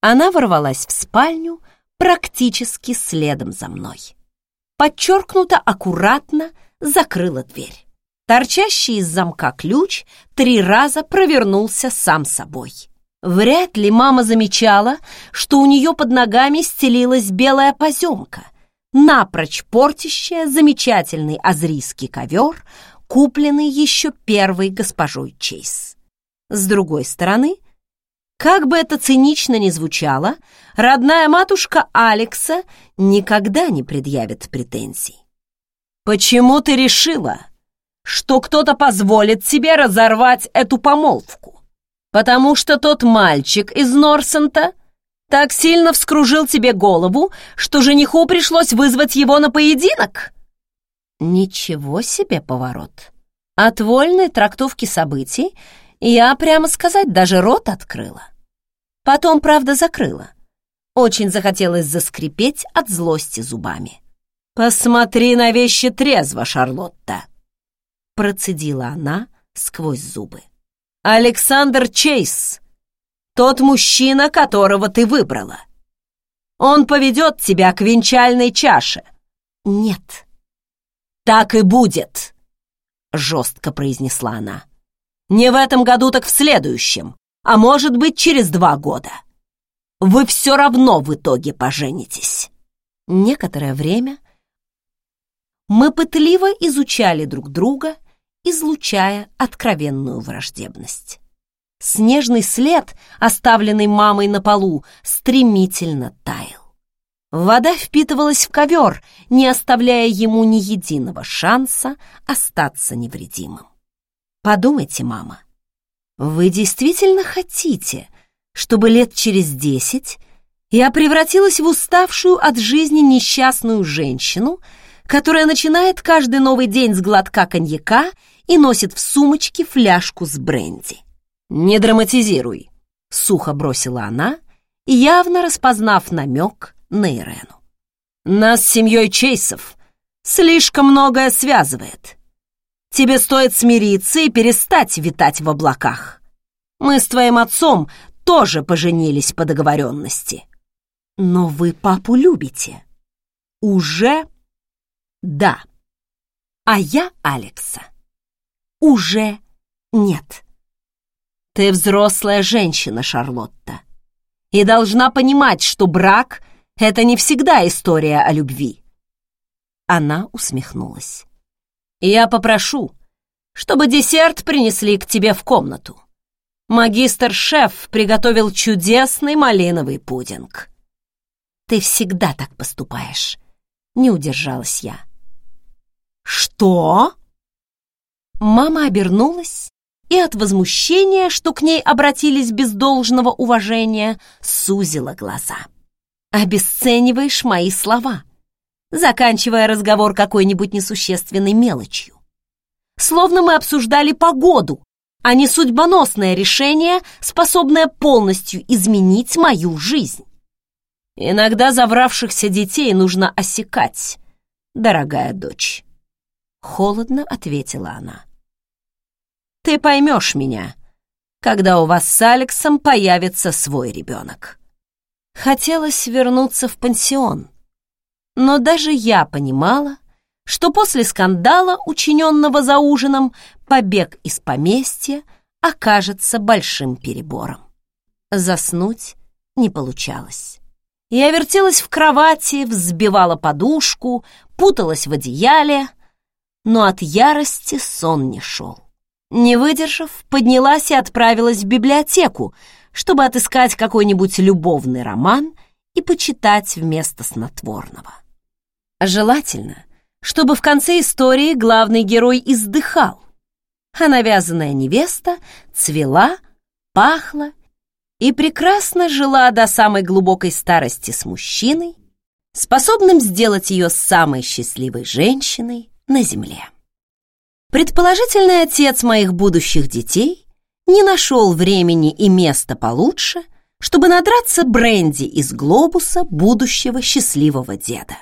Она ворвалась в спальню практически следом за мной. Подчеркнуто аккуратно закрыла дверь. Торчащий из замка ключ три раза провернулся сам собой. Вряд ли мама замечала, что у нее под ногами стелилась белая поземка, напрочь портящая замечательный азрийский ковер, купленный еще первой госпожой Чейз. С другой стороны, как бы это цинично ни звучало, родная матушка Алекса никогда не предъявит претензий. «Почему ты решила, что кто-то позволит себе разорвать эту помолвку?» потому что тот мальчик из Норсента так сильно вскружил тебе голову, что жениху пришлось вызвать его на поединок? Ничего себе поворот. От вольной трактовки событий я, прямо сказать, даже рот открыла. Потом, правда, закрыла. Очень захотелось заскрипеть от злости зубами. «Посмотри на вещи трезво, Шарлотта!» Процедила она сквозь зубы. Александр Чейз, тот мужчина, которого ты выбрала. Он поведет тебя к венчальной чаше. Нет. Так и будет, жестко произнесла она. Не в этом году, так в следующем, а может быть, через два года. Вы все равно в итоге поженитесь. Некоторое время мы пытливо изучали друг друга, излучая откровенную враждебность. Снежный след, оставленный мамой на полу, стремительно таял. Вода впитывалась в ковер, не оставляя ему ни единого шанса остаться невредимым. Подумайте, мама, вы действительно хотите, чтобы лет через десять я превратилась в уставшую от жизни несчастную женщину, которая начинает каждый новый день с глотка коньяка и носит в сумочке фляжку с бренди. «Не драматизируй», — сухо бросила она, явно распознав намек на Ирену. «Нас с семьей Чейсов слишком многое связывает. Тебе стоит смириться и перестать витать в облаках. Мы с твоим отцом тоже поженились по договоренности. Но вы папу любите. Уже? Да. А я Алекса уже нет. Ты взрослая женщина, Шарлотта, и должна понимать, что брак — это не всегда история о любви. Она усмехнулась. Я попрошу, чтобы десерт принесли к тебе в комнату. Магистр-шеф приготовил чудесный малиновый пудинг. Ты всегда так поступаешь. Не удержалась я. Что? Мама обернулась и от возмущения, что к ней обратились без должного уважения, сузила глаза. «Обесцениваешь мои слова», заканчивая разговор какой-нибудь несущественной мелочью. Словно мы обсуждали погоду, а не судьбоносное решение, способное полностью изменить мою жизнь. Иногда завравшихся детей нужно осекать, дорогая дочь. Холодно ответила она. Ты поймешь меня, когда у вас с Алексом появится свой ребенок. Хотелось вернуться в пансион, но даже я понимала, что после скандала, учиненного за ужином, побег из поместья окажется большим перебором. Заснуть не получалось. Я вертелась в кровати, взбивала подушку, путалась в одеяле, но от ярости сон не шел. Не выдержав, поднялась и отправилась в библиотеку, чтобы отыскать какой-нибудь любовный роман и почитать вместо снотворного. Желательно, чтобы в конце истории главный герой издыхал, а навязанная невеста цвела, пахла и прекрасно жила до самой глубокой старости с мужчиной, способным сделать ее самой счастливой женщиной на земле. Предположительный отец моих будущих детей не нашел времени и места получше, чтобы надраться бренди из глобуса будущего счастливого деда.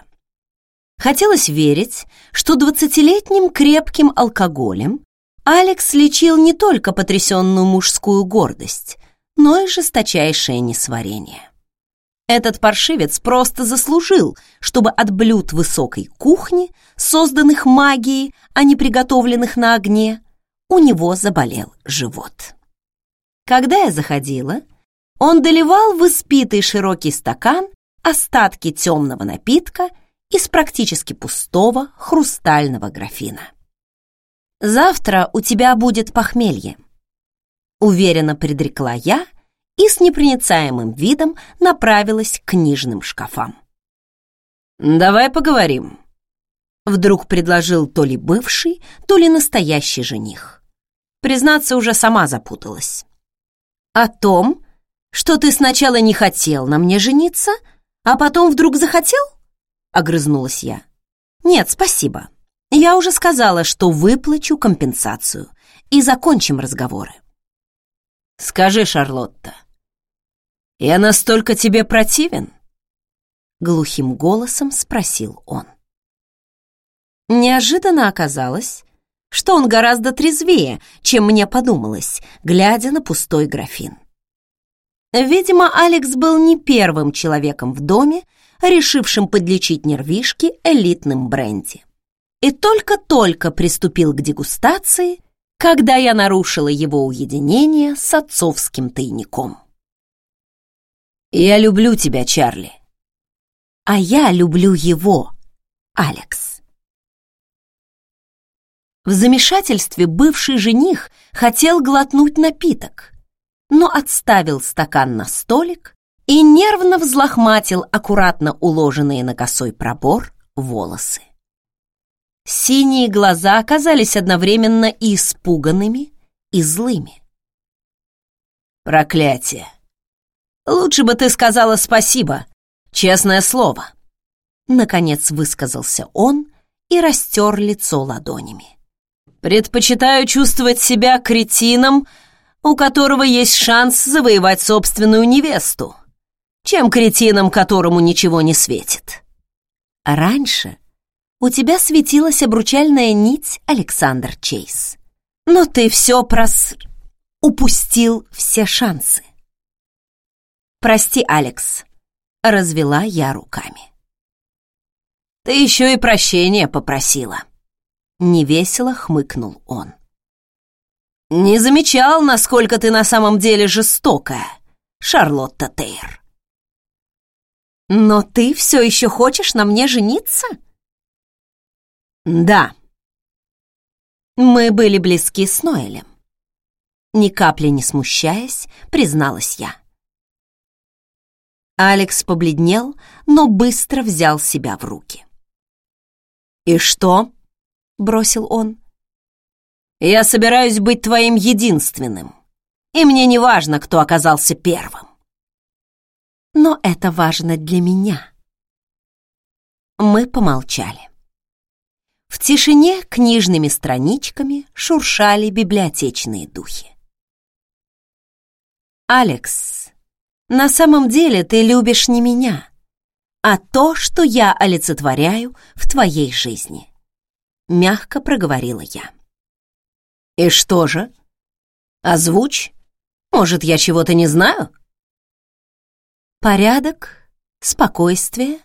Хотелось верить, что двадцатилетним крепким алкоголем Алекс лечил не только потрясенную мужскую гордость, но и жесточайшее несварение. Этот паршивец просто заслужил, чтобы от блюд высокой кухни, созданных магией, а не приготовленных на огне, у него заболел живот. Когда я заходила, он доливал в испитый широкий стакан остатки темного напитка из практически пустого хрустального графина. «Завтра у тебя будет похмелье», — уверенно предрекла я — и с непроницаемым видом направилась к книжным шкафам. «Давай поговорим», — вдруг предложил то ли бывший, то ли настоящий жених. Признаться, уже сама запуталась. «О том, что ты сначала не хотел на мне жениться, а потом вдруг захотел?» — огрызнулась я. «Нет, спасибо. Я уже сказала, что выплачу компенсацию, и закончим разговоры». «Скажи, Шарлотта, «Я настолько тебе противен?» Глухим голосом спросил он. Неожиданно оказалось, что он гораздо трезвее, чем мне подумалось, глядя на пустой графин. Видимо, Алекс был не первым человеком в доме, решившим подлечить нервишки элитным бренди. И только-только приступил к дегустации, когда я нарушила его уединение с отцовским тайником. «Я люблю тебя, Чарли». «А я люблю его, Алекс». В замешательстве бывший жених хотел глотнуть напиток, но отставил стакан на столик и нервно взлохматил аккуратно уложенные на косой пробор волосы. Синие глаза оказались одновременно и испуганными, и злыми. «Проклятие!» Лучше бы ты сказала спасибо, честное слово. Наконец высказался он и растер лицо ладонями. Предпочитаю чувствовать себя кретином, у которого есть шанс завоевать собственную невесту, чем кретином, которому ничего не светит. Раньше у тебя светилась обручальная нить, Александр Чейз. Но ты все прос... упустил все шансы. «Прости, Алекс», — развела я руками. «Ты еще и прощения попросила», — невесело хмыкнул он. «Не замечал, насколько ты на самом деле жестокая, Шарлотта Тейр». «Но ты все еще хочешь на мне жениться?» «Да». Мы были близки с Ноэлем. Ни капли не смущаясь, призналась я. Алекс побледнел, но быстро взял себя в руки. «И что?» — бросил он. «Я собираюсь быть твоим единственным, и мне не важно, кто оказался первым. Но это важно для меня». Мы помолчали. В тишине книжными страничками шуршали библиотечные духи. «Алекс, на самом деле ты любишь не меня, а то, что я олицетворяю в твоей жизни», — мягко проговорила я. «И что же? Озвучь. Может, я чего-то не знаю?» Порядок, спокойствие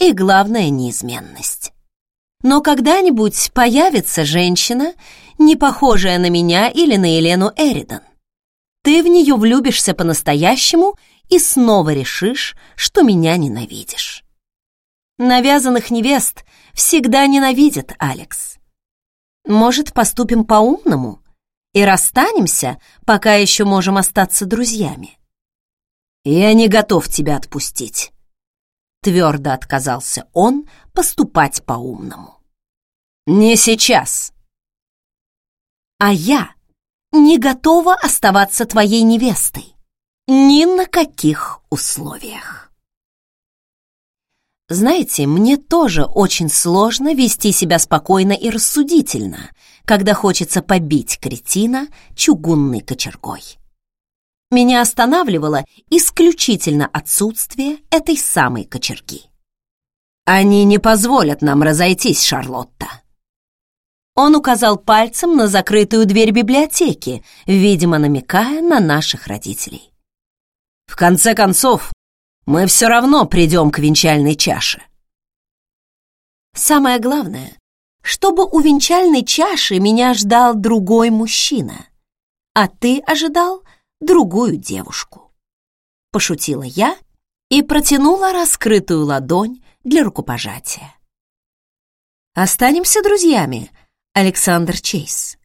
и, главное, неизменность. Но когда-нибудь появится женщина, не похожая на меня или на Елену Эридан ты в нее влюбишься по-настоящему и снова решишь, что меня ненавидишь. Навязанных невест всегда ненавидят, Алекс. Может, поступим по-умному и расстанемся, пока еще можем остаться друзьями? Я не готов тебя отпустить. Твердо отказался он поступать по-умному. Не сейчас. А я не готова оставаться твоей невестой. Ни на каких условиях. Знаете, мне тоже очень сложно вести себя спокойно и рассудительно, когда хочется побить кретина чугунной кочергой. Меня останавливало исключительно отсутствие этой самой кочерги. Они не позволят нам разойтись, Шарлотта. Он указал пальцем на закрытую дверь библиотеки, видимо, намекая на наших родителей. «В конце концов, мы все равно придем к венчальной чаше». Самое главное, чтобы у венчальной чаши меня ждал другой мужчина, а ты ожидал другую девушку. Пошутила я и протянула раскрытую ладонь для рукопожатия. «Останемся друзьями», Александр Чейз.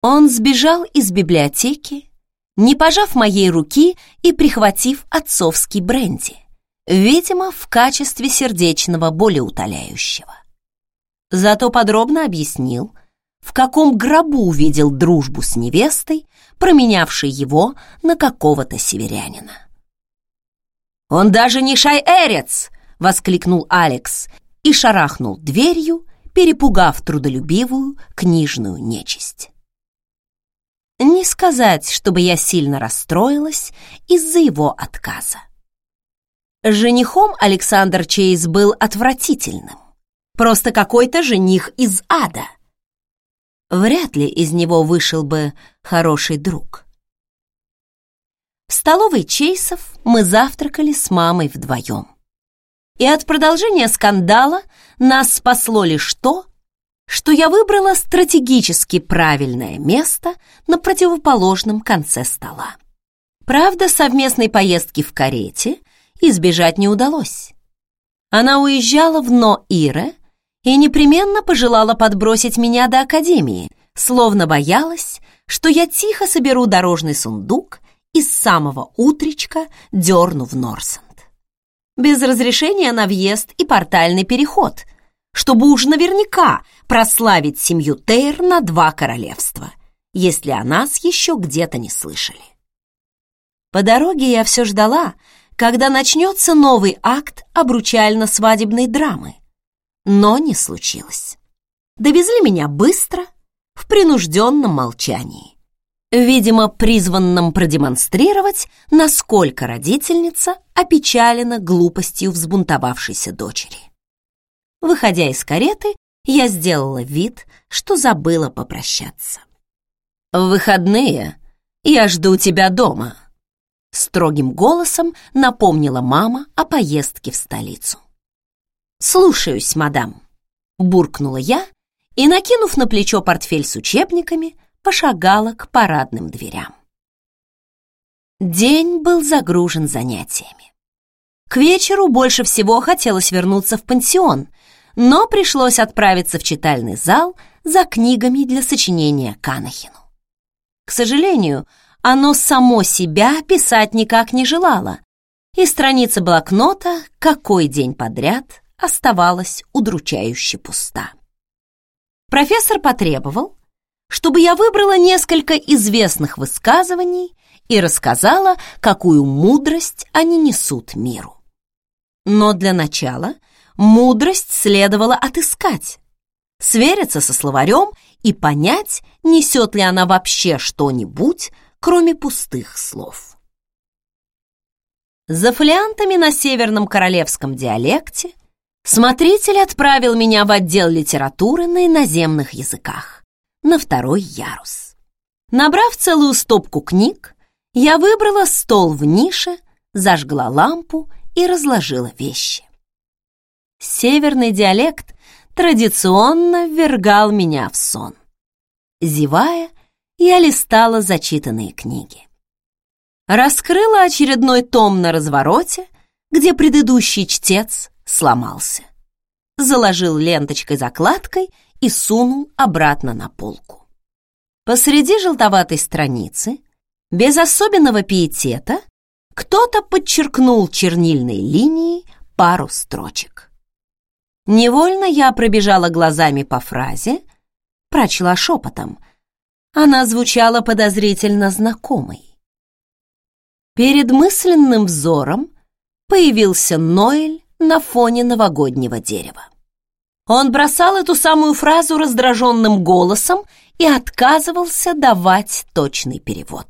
Он сбежал из библиотеки, не пожав моей руки и прихватив отцовский бренди, видимо, в качестве сердечного болеутоляющего. Зато подробно объяснил, в каком гробу увидел дружбу с невестой, променявшей его на какого-то северянина. «Он даже не шайэрец!» — воскликнул Алекс и шарахнул дверью, перепугав трудолюбивую книжную нечисть. Не сказать, чтобы я сильно расстроилась из-за его отказа. Женихом Александр Чейз был отвратительным. Просто какой-то жених из ада. Вряд ли из него вышел бы хороший друг. В столовой Чейсов мы завтракали с мамой вдвоем. И от продолжения скандала нас спасло лишь то, что я выбрала стратегически правильное место на противоположном конце стола. Правда, совместной поездки в карете избежать не удалось. Она уезжала в Но-Ире и непременно пожелала подбросить меня до академии, словно боялась, что я тихо соберу дорожный сундук и с самого утречка дерну в Норсен без разрешения на въезд и портальный переход, чтобы уж наверняка прославить семью Тейр на два королевства, если о нас еще где-то не слышали. По дороге я все ждала, когда начнется новый акт обручально-свадебной драмы, но не случилось. Довезли меня быстро, в принужденном молчании видимо, призванном продемонстрировать, насколько родительница опечалена глупостью взбунтовавшейся дочери. Выходя из кареты, я сделала вид, что забыла попрощаться. «В выходные я жду тебя дома», — строгим голосом напомнила мама о поездке в столицу. «Слушаюсь, мадам», — буркнула я и, накинув на плечо портфель с учебниками, пошагала к парадным дверям. День был загружен занятиями. К вечеру больше всего хотелось вернуться в пансион, но пришлось отправиться в читальный зал за книгами для сочинения Канахину. сожалению, оно само себя писать никак не желало, и страница блокнота какой день подряд оставалась удручающе пуста. Профессор потребовал, чтобы я выбрала несколько известных высказываний и рассказала, какую мудрость они несут миру. Но для начала мудрость следовало отыскать, свериться со словарем и понять, несет ли она вообще что-нибудь, кроме пустых слов. За фолиантами на северном королевском диалекте смотритель отправил меня в отдел литературы на иноземных языках, на второй ярус. Набрав целую стопку книг, я выбрала стол в нише, зажгла лампу и разложила вещи. Северный диалект традиционно ввергал меня в сон. Зевая, я листала зачитанные книги. Раскрыла очередной том на развороте, где предыдущий чтец сломался. Заложил ленточкой-закладкой и сунул обратно на полку. Посреди желтоватой страницы, без особенного пиетета, кто-то подчеркнул чернильной линией пару строчек. Невольно я пробежала глазами по фразе, прочла шепотом. Она звучала подозрительно знакомой. Перед мысленным взором появился Ноэль на фоне новогоднего дерева. Он бросал эту самую фразу раздраженным голосом и отказывался давать точный перевод.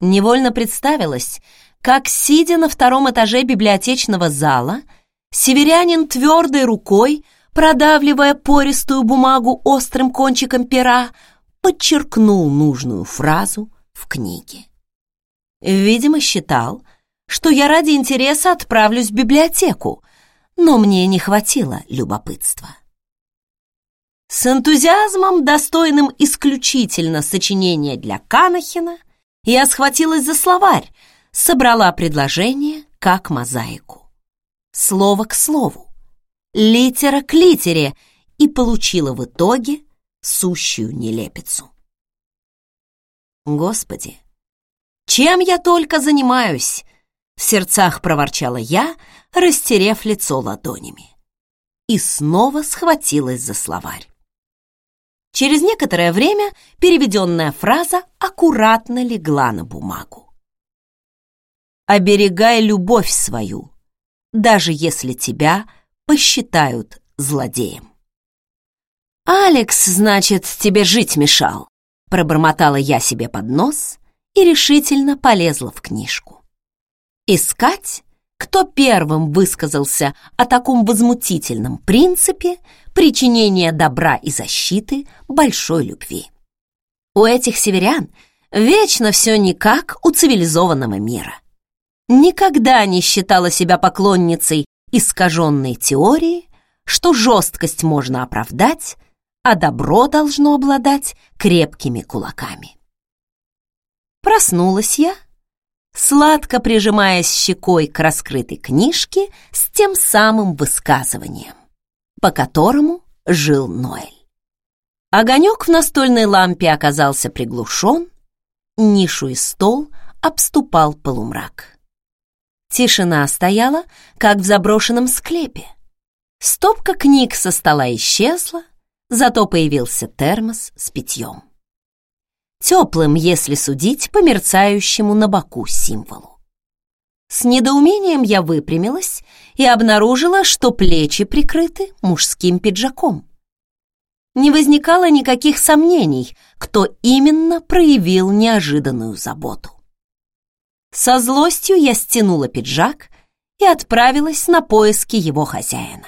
Невольно представилось, как, сидя на втором этаже библиотечного зала, Северянин твердой рукой, продавливая пористую бумагу острым кончиком пера, подчеркнул нужную фразу в книге. Видимо, считал, что я ради интереса отправлюсь в библиотеку, но мне не хватило любопытства. С энтузиазмом, достойным исключительно сочинения для Канахина, я схватилась за словарь, собрала предложение как мозаику слово к слову, литера к литере и получила в итоге сущую нелепицу. Господи, чем я только занимаюсь, в сердцах проворчала я, растерев лицо ладонями. И снова схватилась за словарь. Через некоторое время переведенная фраза аккуратно легла на бумагу. «Оберегай любовь свою, даже если тебя посчитают злодеем. «Алекс, значит, тебе жить мешал», пробормотала я себе под нос и решительно полезла в книжку. Искать, кто первым высказался о таком возмутительном принципе причинения добра и защиты большой любви. У этих северян вечно все не как у цивилизованного мира никогда не считала себя поклонницей искаженной теории, что жесткость можно оправдать, а добро должно обладать крепкими кулаками. Проснулась я, сладко прижимаясь щекой к раскрытой книжке с тем самым высказыванием, по которому жил Ноэль. Огонек в настольной лампе оказался приглушен, нишу и стол обступал полумрак. Тишина стояла, как в заброшенном склепе. Стопка книг со стола исчезла, зато появился термос с питьем. Теплым, если судить по мерцающему на боку символу. С недоумением я выпрямилась и обнаружила, что плечи прикрыты мужским пиджаком. Не возникало никаких сомнений, кто именно проявил неожиданную заботу. Со злостью я стянула пиджак и отправилась на поиски его хозяина.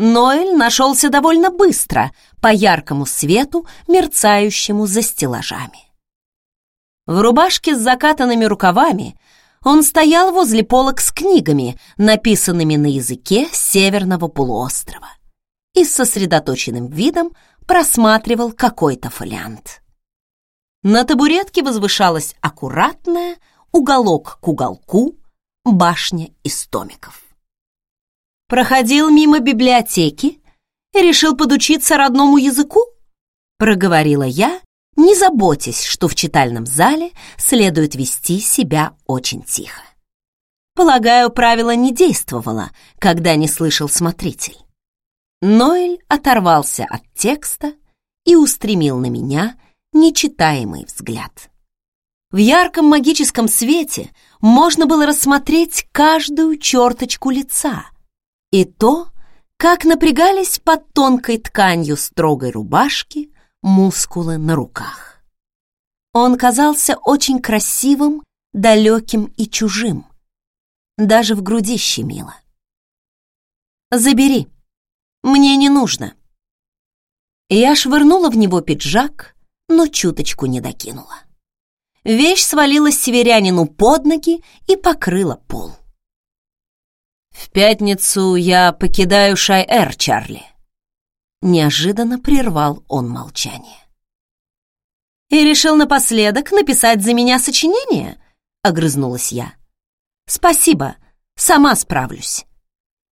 Ноэль нашелся довольно быстро по яркому свету, мерцающему за стеллажами. В рубашке с закатанными рукавами он стоял возле полок с книгами, написанными на языке северного полуострова, и с сосредоточенным видом просматривал какой-то фолиант. На табуретке возвышалась аккуратная, уголок к уголку, башня из томиков. Проходил мимо библиотеки и решил подучиться родному языку? Проговорила я, не заботясь, что в читальном зале следует вести себя очень тихо. Полагаю, правило не действовало, когда не слышал смотритель. Ноэль оторвался от текста и устремил на меня нечитаемый взгляд. В ярком магическом свете можно было рассмотреть каждую черточку лица и то, как напрягались под тонкой тканью строгой рубашки мускулы на руках. Он казался очень красивым, далеким и чужим. Даже в груди щемило. «Забери, мне не нужно». Я швырнула в него пиджак, но чуточку не докинула. Вещь свалилась северянину под ноги и покрыла пол. «В пятницу я покидаю Шай-Эр, Чарли», Неожиданно прервал он молчание. «И решил напоследок написать за меня сочинение?» — огрызнулась я. «Спасибо, сама справлюсь.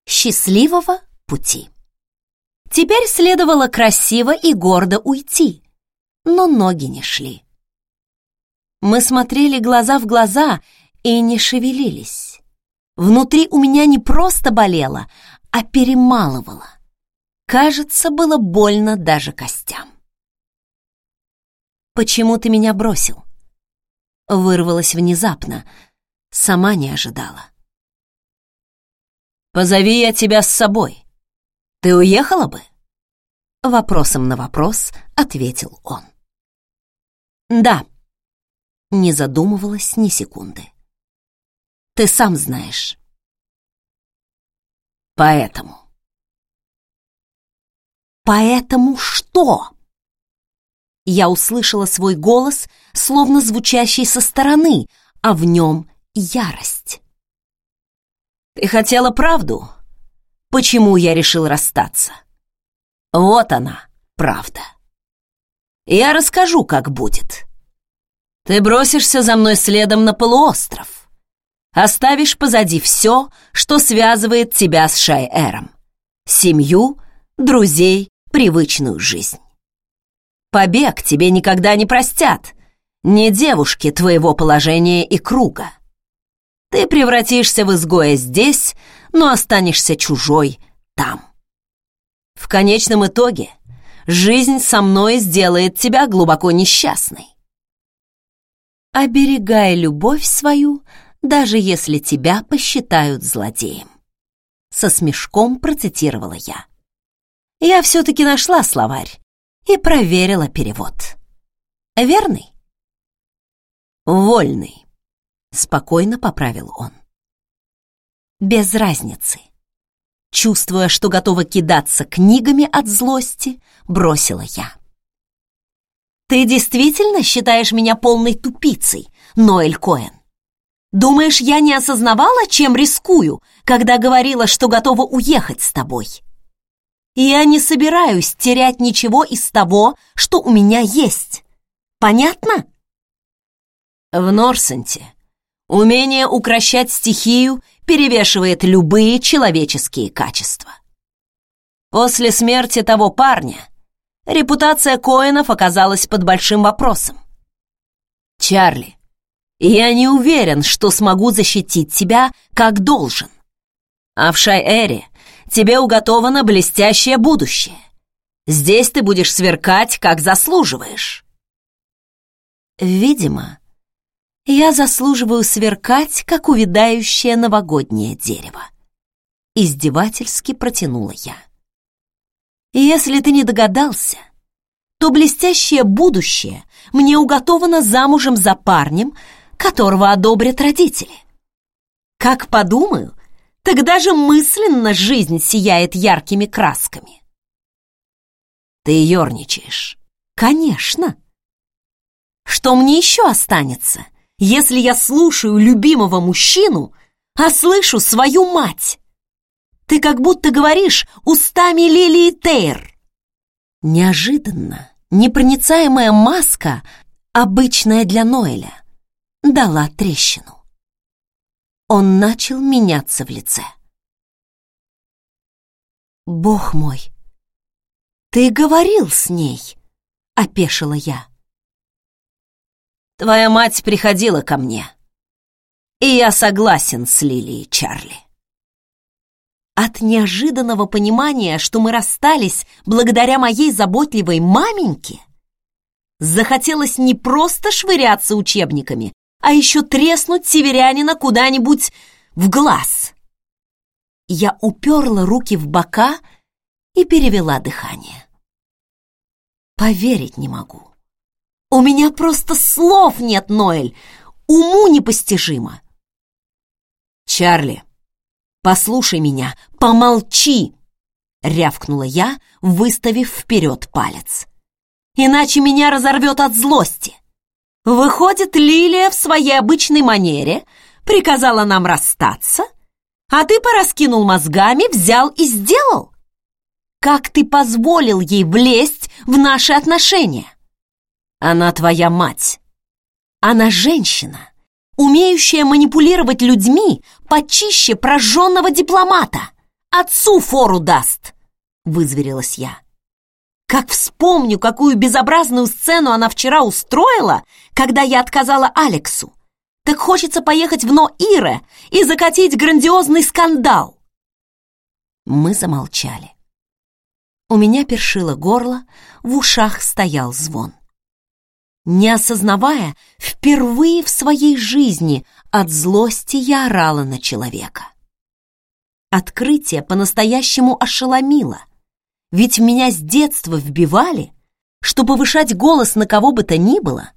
Счастливого пути!» Теперь следовало красиво и гордо уйти, но ноги не шли. Мы смотрели глаза в глаза и не шевелились. Внутри у меня не просто болело, а перемалывало. Кажется, было больно даже костям. «Почему ты меня бросил?» Вырвалась внезапно, сама не ожидала. «Позови я тебя с собой. Ты уехала бы?» Вопросом на вопрос ответил он. «Да», не задумывалась ни секунды. «Ты сам знаешь». «Поэтому». «Поэтому что?» Я услышала свой голос, словно звучащий со стороны, а в нем ярость. «Ты хотела правду? Почему я решил расстаться? Вот она, правда. Я расскажу, как будет. Ты бросишься за мной следом на полуостров. Оставишь позади все, что связывает тебя с Шайэром. Семью, друзей, привычную жизнь. Побег тебе никогда не простят, не девушки твоего положения и круга. Ты превратишься в изгоя здесь, но останешься чужой там. В конечном итоге жизнь со мной сделает тебя глубоко несчастной. Оберегай любовь свою, даже если тебя посчитают злодеем. Со смешком процитировала я я все-таки нашла словарь и проверила перевод. Верный? Вольный, спокойно поправил он. Без разницы. Чувствуя, что готова кидаться книгами от злости, бросила я. Ты действительно считаешь меня полной тупицей, Ноэль Коэн? Думаешь, я не осознавала, чем рискую, когда говорила, что готова уехать с тобой? я не собираюсь терять ничего из того, что у меня есть. Понятно? В Норсенте умение укращать стихию перевешивает любые человеческие качества. После смерти того парня репутация Коинов оказалась под большим вопросом. Чарли, я не уверен, что смогу защитить тебя как должен. А в Шайэре тебе уготовано блестящее будущее. Здесь ты будешь сверкать, как заслуживаешь. Видимо, я заслуживаю сверкать, как увядающее новогоднее дерево. Издевательски протянула я. Если ты не догадался, то блестящее будущее мне уготовано замужем за парнем, которого одобрят родители. Как подумаю, Тогда же мысленно жизнь сияет яркими красками. Ты ерничаешь. Конечно. Что мне еще останется, если я слушаю любимого мужчину, а слышу свою мать? Ты как будто говоришь устами Лилии Тейр. Неожиданно непроницаемая маска, обычная для Ноэля, дала трещину он начал меняться в лице. «Бог мой, ты говорил с ней!» — опешила я. Твоя мать приходила ко мне, и я согласен с Лилией Чарли. От неожиданного понимания, что мы расстались благодаря моей заботливой маменьке, захотелось не просто швыряться учебниками, а еще треснуть северянина куда-нибудь в глаз. Я уперла руки в бока и перевела дыхание. Поверить не могу. У меня просто слов нет, Ноэль. Уму непостижимо. Чарли, послушай меня, помолчи, рявкнула я, выставив вперед палец. Иначе меня разорвет от злости. Выходит, Лилия в своей обычной манере приказала нам расстаться, а ты пораскинул мозгами, взял и сделал. Как ты позволил ей влезть в наши отношения? Она твоя мать. Она женщина, умеющая манипулировать людьми почище прожженного дипломата. Отцу фору даст, вызверилась я. Как вспомню, какую безобразную сцену она вчера устроила, когда я отказала Алексу. Так хочется поехать в Ноире и закатить грандиозный скандал. Мы замолчали. У меня першило горло, в ушах стоял звон. Не осознавая, впервые в своей жизни от злости я орала на человека. Открытие по-настоящему ошеломило, ведь меня с детства вбивали, что повышать голос на кого бы то ни было,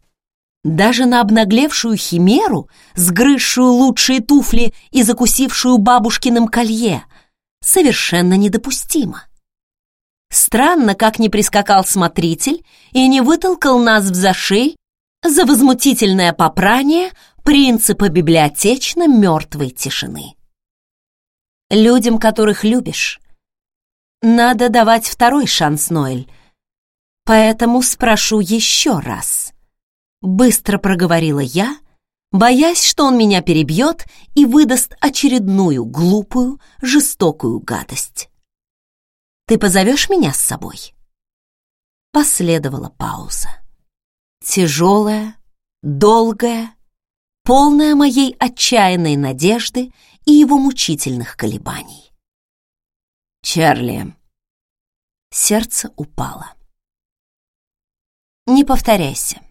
даже на обнаглевшую химеру, сгрызшую лучшие туфли и закусившую бабушкиным колье, совершенно недопустимо. Странно, как не прискакал смотритель и не вытолкал нас в зашей за возмутительное попрание принципа библиотечно-мертвой тишины. Людям, которых любишь, надо давать второй шанс, Ноэль. Поэтому спрошу еще раз. Быстро проговорила я, боясь, что он меня перебьет и выдаст очередную глупую, жестокую гадость. Ты позовешь меня с собой?» Последовала пауза. Тяжелая, долгая, полная моей отчаянной надежды и его мучительных колебаний. «Чарли...» Сердце упало. «Не повторяйся.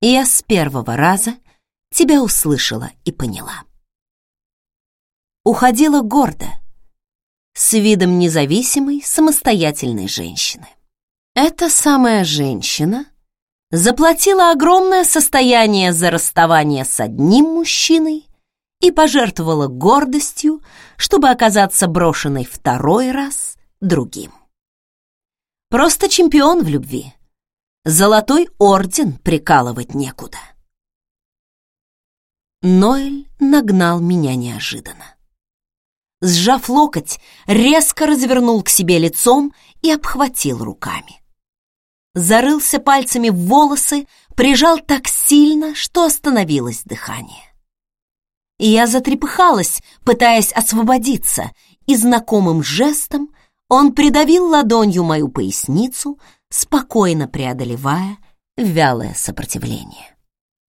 Я с первого раза тебя услышала и поняла. Уходила гордо, с видом независимой, самостоятельной женщины. Эта самая женщина заплатила огромное состояние за расставание с одним мужчиной и пожертвовала гордостью, чтобы оказаться брошенной второй раз другим. Просто чемпион в любви. Золотой орден прикалывать некуда. Ноэль нагнал меня неожиданно сжав локоть, резко развернул к себе лицом и обхватил руками. Зарылся пальцами в волосы, прижал так сильно, что остановилось дыхание. Я затрепыхалась, пытаясь освободиться, и знакомым жестом он придавил ладонью мою поясницу, спокойно преодолевая вялое сопротивление.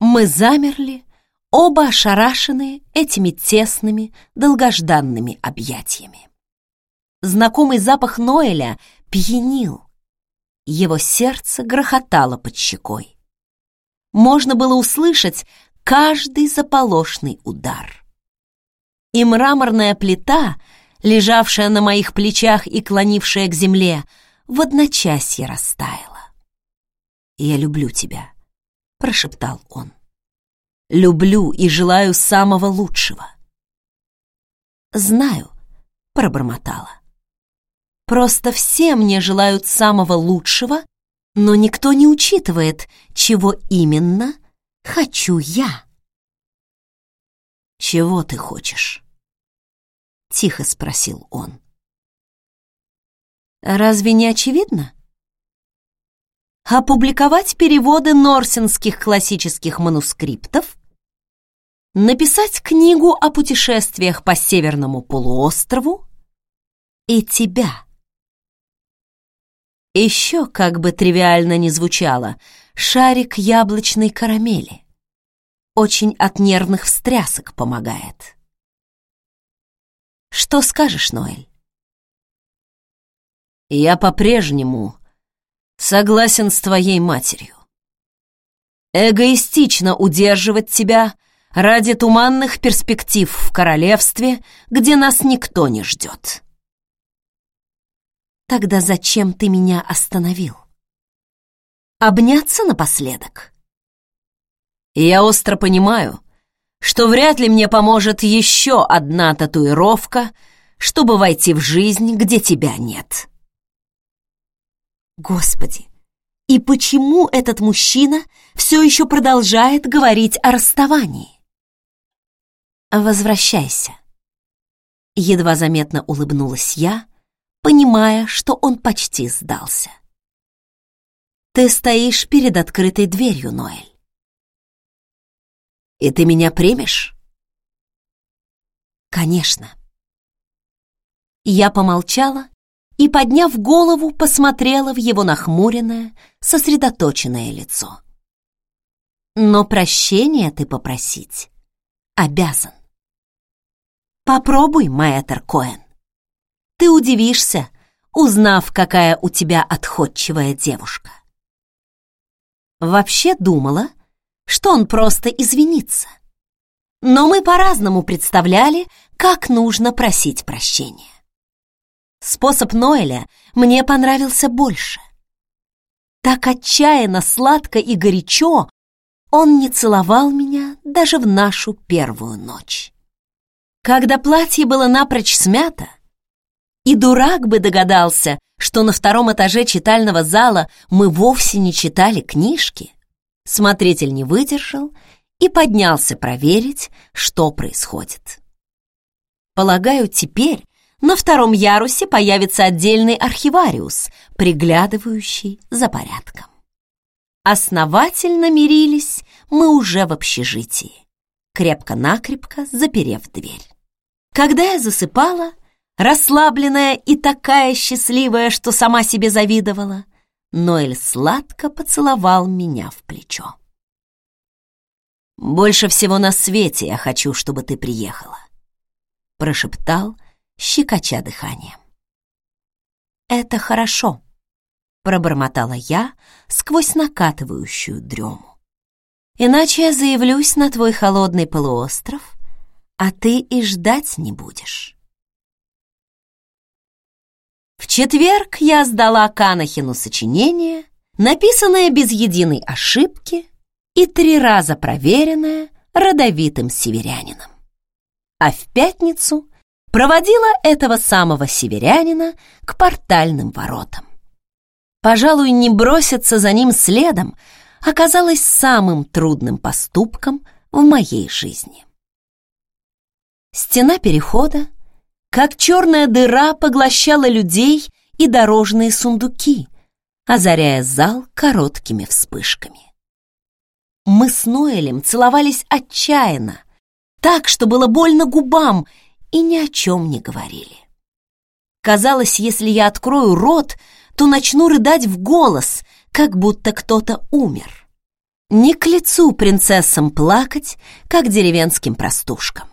Мы замерли, оба ошарашенные этими тесными, долгожданными объятиями. Знакомый запах Ноэля пьянил. Его сердце грохотало под щекой. Можно было услышать каждый заполошный удар. И мраморная плита, лежавшая на моих плечах и клонившая к земле, в одночасье растаяла. «Я люблю тебя», — прошептал он люблю и желаю самого лучшего. Знаю, пробормотала. Просто все мне желают самого лучшего, но никто не учитывает, чего именно хочу я. Чего ты хочешь? Тихо спросил он. Разве не очевидно? опубликовать переводы норсинских классических манускриптов, написать книгу о путешествиях по Северному полуострову и тебя. Еще, как бы тривиально ни звучало, шарик яблочной карамели. Очень от нервных встрясок помогает. Что скажешь, Ноэль? Я по-прежнему согласен с твоей матерью. Эгоистично удерживать тебя ради туманных перспектив в королевстве, где нас никто не ждет. Тогда зачем ты меня остановил? Обняться напоследок? Я остро понимаю, что вряд ли мне поможет еще одна татуировка, чтобы войти в жизнь, где тебя нет. Господи, и почему этот мужчина все еще продолжает говорить о расставании? Возвращайся. Едва заметно улыбнулась я, понимая, что он почти сдался. Ты стоишь перед открытой дверью, Ноэль. И ты меня примешь? Конечно. Я помолчала и, подняв голову, посмотрела в его нахмуренное, сосредоточенное лицо. Но прощения ты попросить обязан. Попробуй, маэтр Коэн. Ты удивишься, узнав, какая у тебя отходчивая девушка. Вообще думала, что он просто извинится. Но мы по-разному представляли, как нужно просить прощения. Способ Ноэля мне понравился больше. Так отчаянно, сладко и горячо он не целовал меня даже в нашу первую ночь. Когда платье было напрочь смято, и дурак бы догадался, что на втором этаже читального зала мы вовсе не читали книжки. Смотритель не выдержал и поднялся проверить, что происходит. Полагаю, теперь на втором ярусе появится отдельный архивариус, приглядывающий за порядком. Основательно мирились мы уже в общежитии, крепко-накрепко заперев дверь. Когда я засыпала, расслабленная и такая счастливая, что сама себе завидовала, Ноэль сладко поцеловал меня в плечо. «Больше всего на свете я хочу, чтобы ты приехала», — прошептал, щекоча дыханием. «Это хорошо», — пробормотала я сквозь накатывающую дрему. «Иначе я заявлюсь на твой холодный полуостров, а ты и ждать не будешь». В четверг я сдала Канахину сочинение, написанное без единой ошибки и три раза проверенное родовитым северянином. А в пятницу проводила этого самого северянина к портальным воротам. Пожалуй, не броситься за ним следом оказалось самым трудным поступком в моей жизни. Стена перехода как черная дыра поглощала людей и дорожные сундуки, озаряя зал короткими вспышками. Мы с Ноэлем целовались отчаянно, так, что было больно губам, и ни о чем не говорили. Казалось, если я открою рот, то начну рыдать в голос, как будто кто-то умер. Не к лицу принцессам плакать, как деревенским простушкам.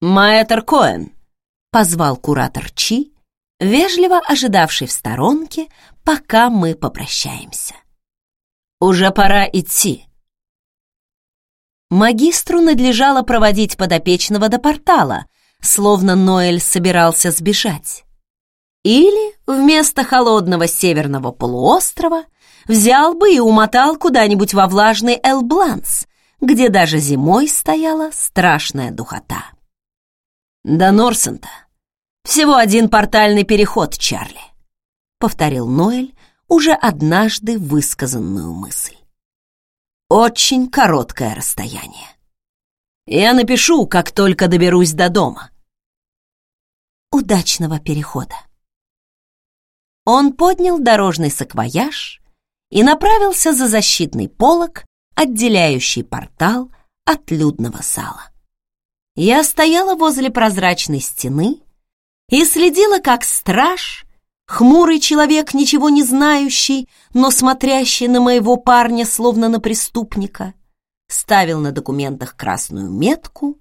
«Маэтр Коэн», позвал куратор Чи, вежливо ожидавший в сторонке, пока мы попрощаемся. «Уже пора идти». Магистру надлежало проводить подопечного до портала, словно Ноэль собирался сбежать. Или вместо холодного северного полуострова взял бы и умотал куда-нибудь во влажный Элбланс, где даже зимой стояла страшная духота. До Норсента всего один портальный переход, Чарли, повторил Ноэль уже однажды высказанную мысль. Очень короткое расстояние. Я напишу, как только доберусь до дома. Удачного перехода. Он поднял дорожный саквояж и направился за защитный полог, отделяющий портал от людного зала. Я стояла возле прозрачной стены и следила, как страж Хмурый человек, ничего не знающий, но смотрящий на моего парня словно на преступника, ставил на документах красную метку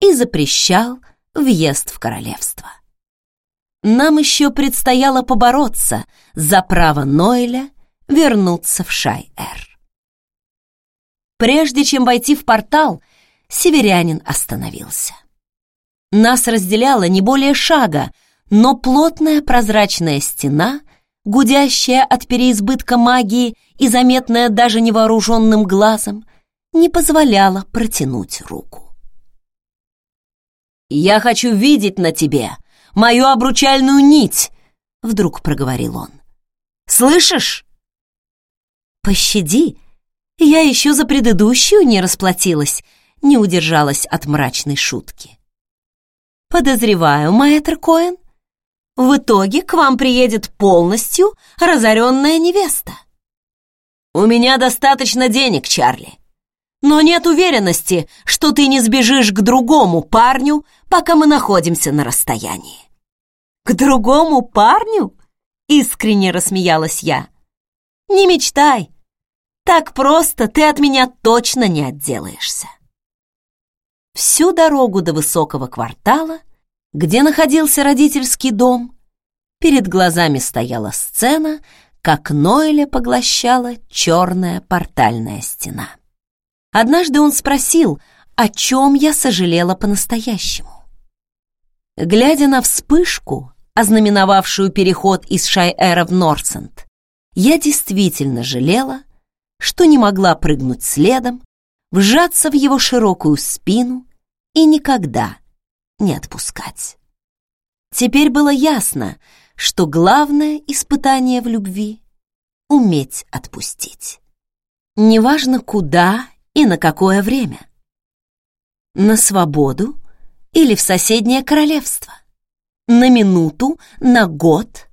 и запрещал въезд в королевство. Нам еще предстояло побороться за право Ноэля вернуться в Шай-Эр. Прежде чем войти в портал, северянин остановился. Нас разделяло не более шага, но плотная прозрачная стена, гудящая от переизбытка магии и заметная даже невооруженным глазом, не позволяла протянуть руку. «Я хочу видеть на тебе мою обручальную нить!» — вдруг проговорил он. «Слышишь?» «Пощади, я еще за предыдущую не расплатилась», — не удержалась от мрачной шутки. «Подозреваю, маэтр Коэн, в итоге к вам приедет полностью разоренная невеста. У меня достаточно денег, Чарли. Но нет уверенности, что ты не сбежишь к другому парню, пока мы находимся на расстоянии. К другому парню? Искренне рассмеялась я. Не мечтай. Так просто ты от меня точно не отделаешься. Всю дорогу до высокого квартала где находился родительский дом, перед глазами стояла сцена, как Ноэля поглощала черная портальная стена. Однажды он спросил, о чем я сожалела по-настоящему. Глядя на вспышку, ознаменовавшую переход из Шайэра в Норсент, я действительно жалела, что не могла прыгнуть следом, вжаться в его широкую спину и никогда не отпускать. Теперь было ясно, что главное испытание в любви — уметь отпустить. Неважно куда и на какое время. На свободу или в соседнее королевство. На минуту, на год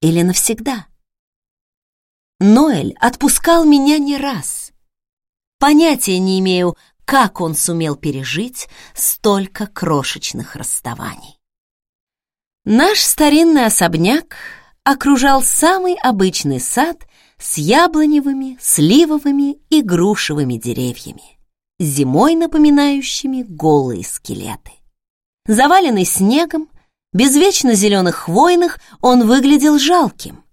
или навсегда. Ноэль отпускал меня не раз. Понятия не имею, как он сумел пережить столько крошечных расставаний. Наш старинный особняк окружал самый обычный сад с яблоневыми, сливовыми и грушевыми деревьями, зимой напоминающими голые скелеты. Заваленный снегом, без вечно зеленых хвойных, он выглядел жалким,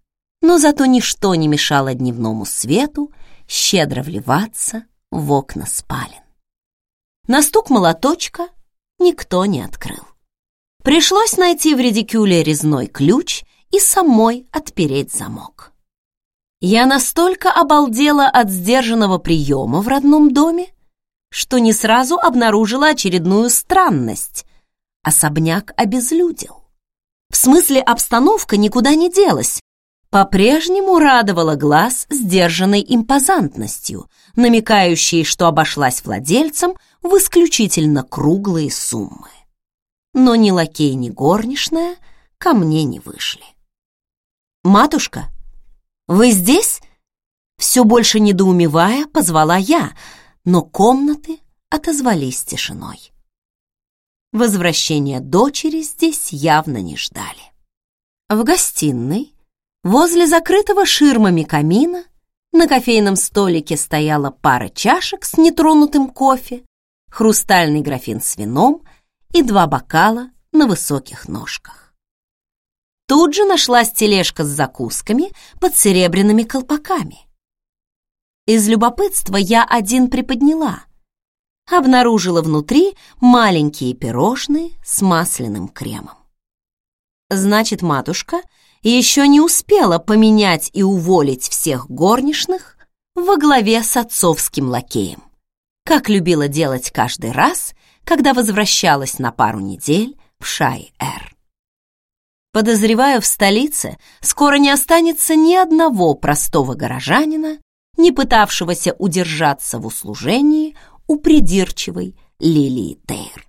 но зато ничто не мешало дневному свету щедро вливаться в окна спален. На стук молоточка никто не открыл. Пришлось найти в редикюле резной ключ и самой отпереть замок. Я настолько обалдела от сдержанного приема в родном доме, что не сразу обнаружила очередную странность. Особняк обезлюдил. В смысле, обстановка никуда не делась, по-прежнему радовала глаз сдержанной импозантностью, намекающей, что обошлась владельцам в исключительно круглые суммы. Но ни лакей, ни горничная ко мне не вышли. «Матушка, вы здесь?» Все больше недоумевая, позвала я, но комнаты отозвались тишиной. Возвращения дочери здесь явно не ждали. В гостиной, возле закрытого ширмами камина, на кофейном столике стояла пара чашек с нетронутым кофе, хрустальный графин с вином и два бокала на высоких ножках. Тут же нашлась тележка с закусками под серебряными колпаками. Из любопытства я один приподняла. Обнаружила внутри маленькие пирожные с масляным кремом. Значит, матушка еще не успела поменять и уволить всех горничных во главе с отцовским лакеем как любила делать каждый раз, когда возвращалась на пару недель в Шай-Эр. Подозреваю, в столице скоро не останется ни одного простого горожанина, не пытавшегося удержаться в услужении у придирчивой Лилии Тейр.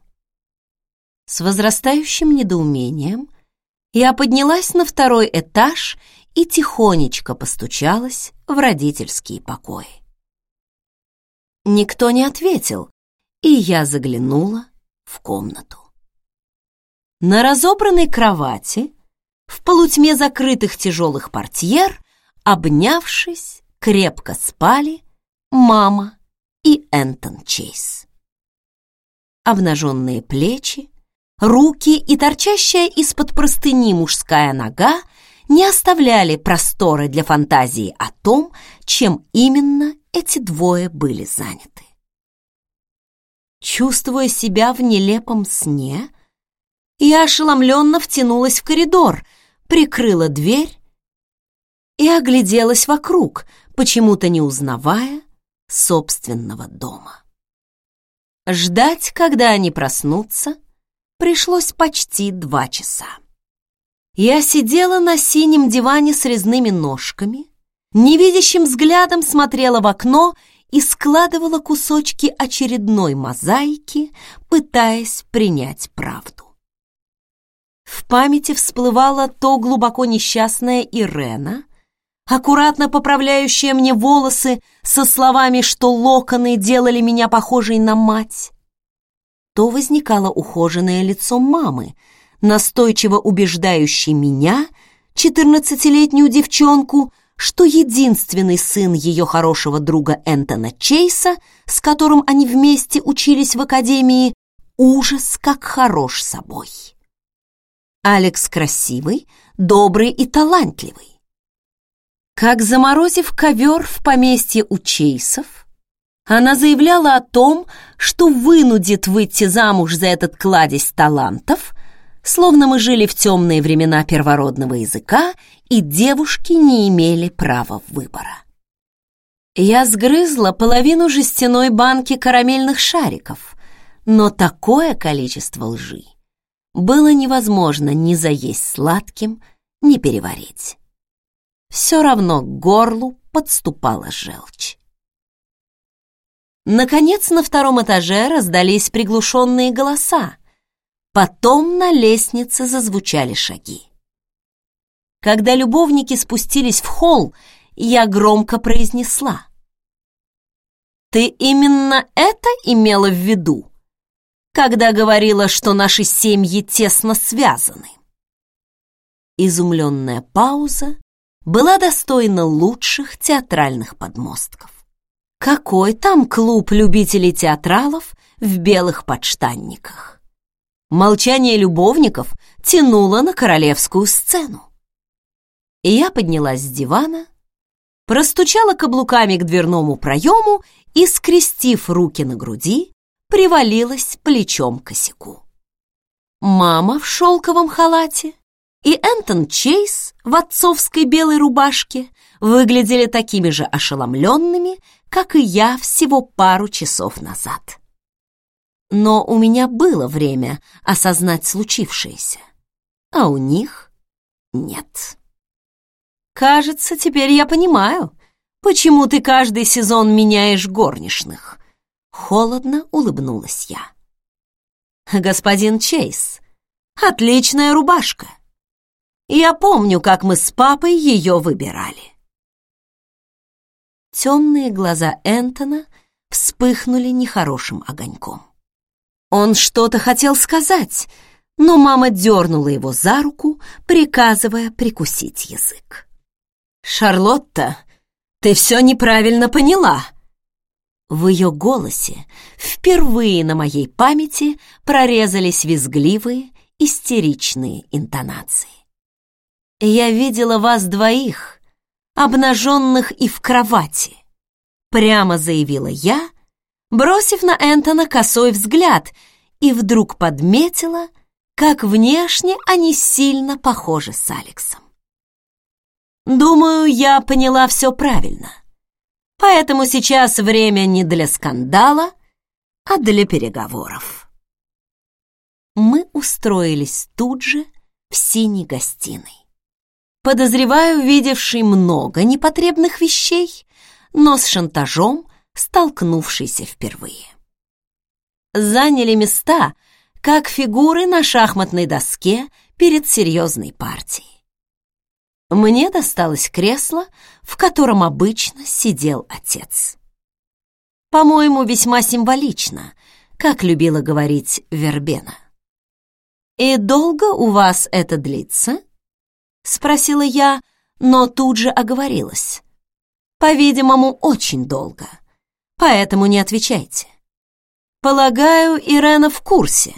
С возрастающим недоумением я поднялась на второй этаж и тихонечко постучалась в родительские покои. Никто не ответил, и я заглянула в комнату. На разобранной кровати в полутьме закрытых тяжелых портьер, обнявшись, крепко спали мама и Энтон Чейз. Обнаженные плечи, руки и торчащая из-под простыни мужская нога не оставляли простора для фантазии о том, чем именно эти двое были заняты. Чувствуя себя в нелепом сне, я ошеломленно втянулась в коридор, прикрыла дверь и огляделась вокруг, почему-то не узнавая собственного дома. Ждать, когда они проснутся, пришлось почти два часа. Я сидела на синем диване с резными ножками, невидящим взглядом смотрела в окно и складывала кусочки очередной мозаики, пытаясь принять правду. В памяти всплывала то глубоко несчастная Ирена, аккуратно поправляющая мне волосы со словами, что локоны делали меня похожей на мать, то возникало ухоженное лицо мамы, настойчиво убеждающей меня, четырнадцатилетнюю девчонку, что единственный сын ее хорошего друга Энтона Чейса, с которым они вместе учились в академии, ужас как хорош собой. Алекс красивый, добрый и талантливый. Как заморозив ковер в поместье у Чейсов, она заявляла о том, что вынудит выйти замуж за этот кладезь талантов, словно мы жили в темные времена первородного языка, и девушки не имели права выбора. Я сгрызла половину жестяной банки карамельных шариков, но такое количество лжи было невозможно ни заесть сладким, ни переварить. Все равно к горлу подступала желчь. Наконец на втором этаже раздались приглушенные голоса. Потом на лестнице зазвучали шаги. Когда любовники спустились в холл, я громко произнесла. «Ты именно это имела в виду?» когда говорила, что наши семьи тесно связаны. Изумленная пауза была достойна лучших театральных подмостков. Какой там клуб любителей театралов в белых подштанниках? Молчание любовников тянуло на королевскую сцену. И я поднялась с дивана, простучала каблуками к дверному проему и, скрестив руки на груди, привалилась плечом к косяку. Мама в шелковом халате и Энтон Чейз в отцовской белой рубашке выглядели такими же ошеломленными, как и я всего пару часов назад. Но у меня было время осознать случившееся, а у них нет. Кажется, теперь я понимаю, почему ты каждый сезон меняешь горничных, Холодно улыбнулась я. «Господин Чейз, отличная рубашка. Я помню, как мы с папой ее выбирали». Темные глаза Энтона вспыхнули нехорошим огоньком. Он что-то хотел сказать, но мама дернула его за руку, приказывая прикусить язык. «Шарлотта, ты все неправильно поняла!» В ее голосе впервые на моей памяти прорезались визгливые, истеричные интонации. «Я видела вас двоих, обнаженных и в кровати», прямо заявила я, бросив на Энтона косой взгляд, и вдруг подметила, как внешне они сильно похожи с Алексом. Думаю, я поняла все правильно. Поэтому сейчас время не для скандала, а для переговоров. Мы устроились тут же в синей гостиной. Подозреваю, видевший много непотребных вещей, но с шантажом столкнувшийся впервые. Заняли места, как фигуры на шахматной доске перед серьезной партией. Мне досталось кресло, в котором обычно сидел отец. По-моему, весьма символично, как любила говорить Вербена. «И долго у вас это длится?» Спросила я, но тут же оговорилась. По-видимому, очень долго. Поэтому не отвечайте. Полагаю, Ирена в курсе.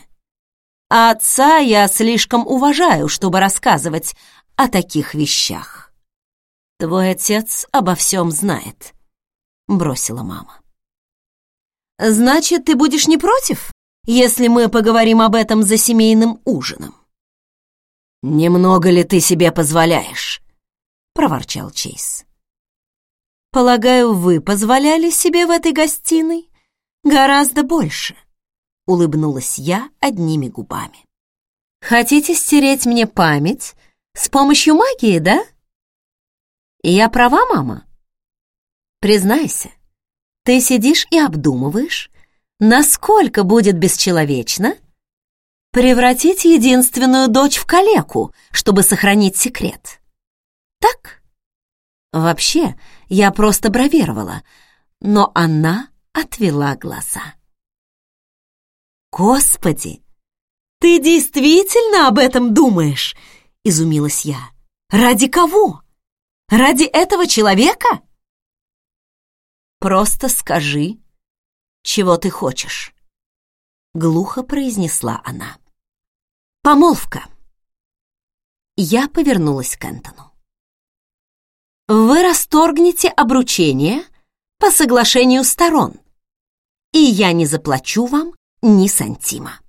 А отца я слишком уважаю, чтобы рассказывать о таких вещах. Твой отец обо всем знает, бросила мама. Значит, ты будешь не против, если мы поговорим об этом за семейным ужином? Немного ли ты себе позволяешь? проворчал Чейз. Полагаю, вы позволяли себе в этой гостиной гораздо больше, улыбнулась я одними губами. Хотите стереть мне память с помощью магии, да? Я права, мама? Признайся, ты сидишь и обдумываешь, насколько будет бесчеловечно превратить единственную дочь в калеку, чтобы сохранить секрет. Так? Вообще, я просто бравировала, но она отвела глаза. «Господи, ты действительно об этом думаешь?» — изумилась я. «Ради кого? Ради этого человека?» «Просто скажи, чего ты хочешь», — глухо произнесла она. «Помолвка». Я повернулась к Энтону. «Вы расторгнете обручение по соглашению сторон, и я не заплачу вам ни сантима.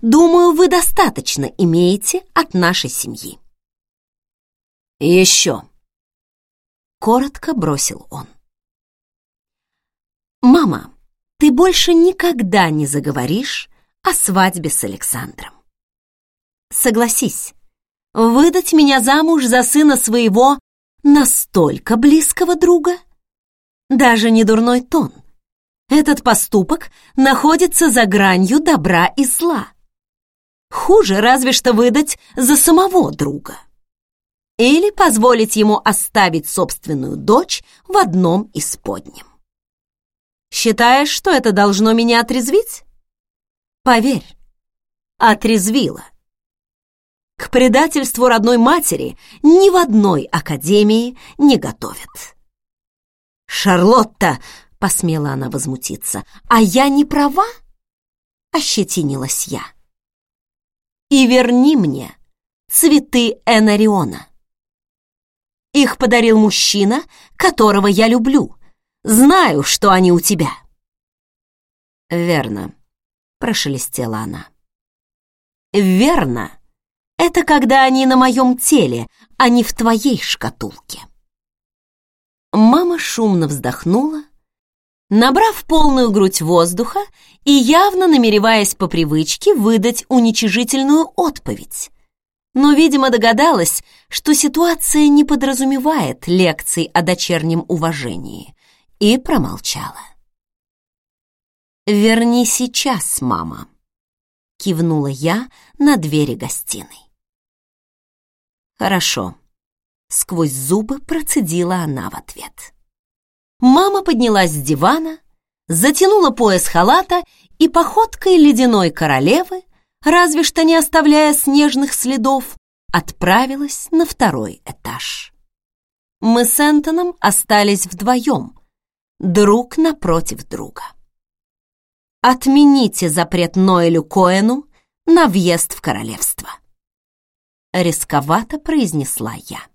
Думаю, вы достаточно имеете от нашей семьи». «Еще», — коротко бросил он. «Мама, ты больше никогда не заговоришь о свадьбе с Александром. Согласись, выдать меня замуж за сына своего настолько близкого друга? Даже не дурной тон. Этот поступок находится за гранью добра и зла. Хуже разве что выдать за самого друга. Или позволить ему оставить собственную дочь в одном из подним. Считаешь, что это должно меня отрезвить? Поверь, отрезвило. К предательству родной матери ни в одной академии не готовят. «Шарлотта!» — посмела она возмутиться. «А я не права?» — ощетинилась я. «И верни мне цветы Энариона. Их подарил мужчина, которого я люблю, Знаю, что они у тебя. Верно, прошелестела она. Верно. Это когда они на моем теле, а не в твоей шкатулке. Мама шумно вздохнула, набрав полную грудь воздуха и явно намереваясь по привычке выдать уничижительную отповедь. Но, видимо, догадалась, что ситуация не подразумевает лекций о дочернем уважении и промолчала. «Верни сейчас, мама», — кивнула я на двери гостиной. «Хорошо», — сквозь зубы процедила она в ответ. Мама поднялась с дивана, затянула пояс халата и походкой ледяной королевы, разве что не оставляя снежных следов, отправилась на второй этаж. Мы с Энтоном остались вдвоем, друг напротив друга. Отмените запрет Ноэлю Коэну на въезд в королевство. Рисковато произнесла я.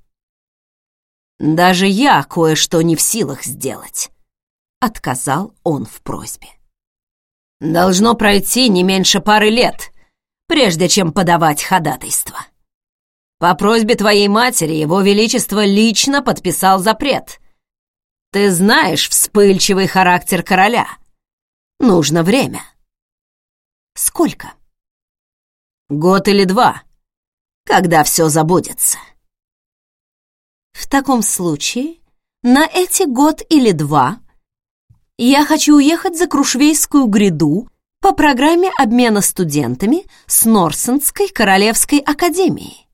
Даже я кое-что не в силах сделать, отказал он в просьбе. Должно пройти не меньше пары лет, прежде чем подавать ходатайство. По просьбе твоей матери его величество лично подписал запрет, ты знаешь вспыльчивый характер короля. Нужно время. Сколько? Год или два, когда все забудется. В таком случае, на эти год или два я хочу уехать за Крушвейскую гряду по программе обмена студентами с Норсенской Королевской Академии.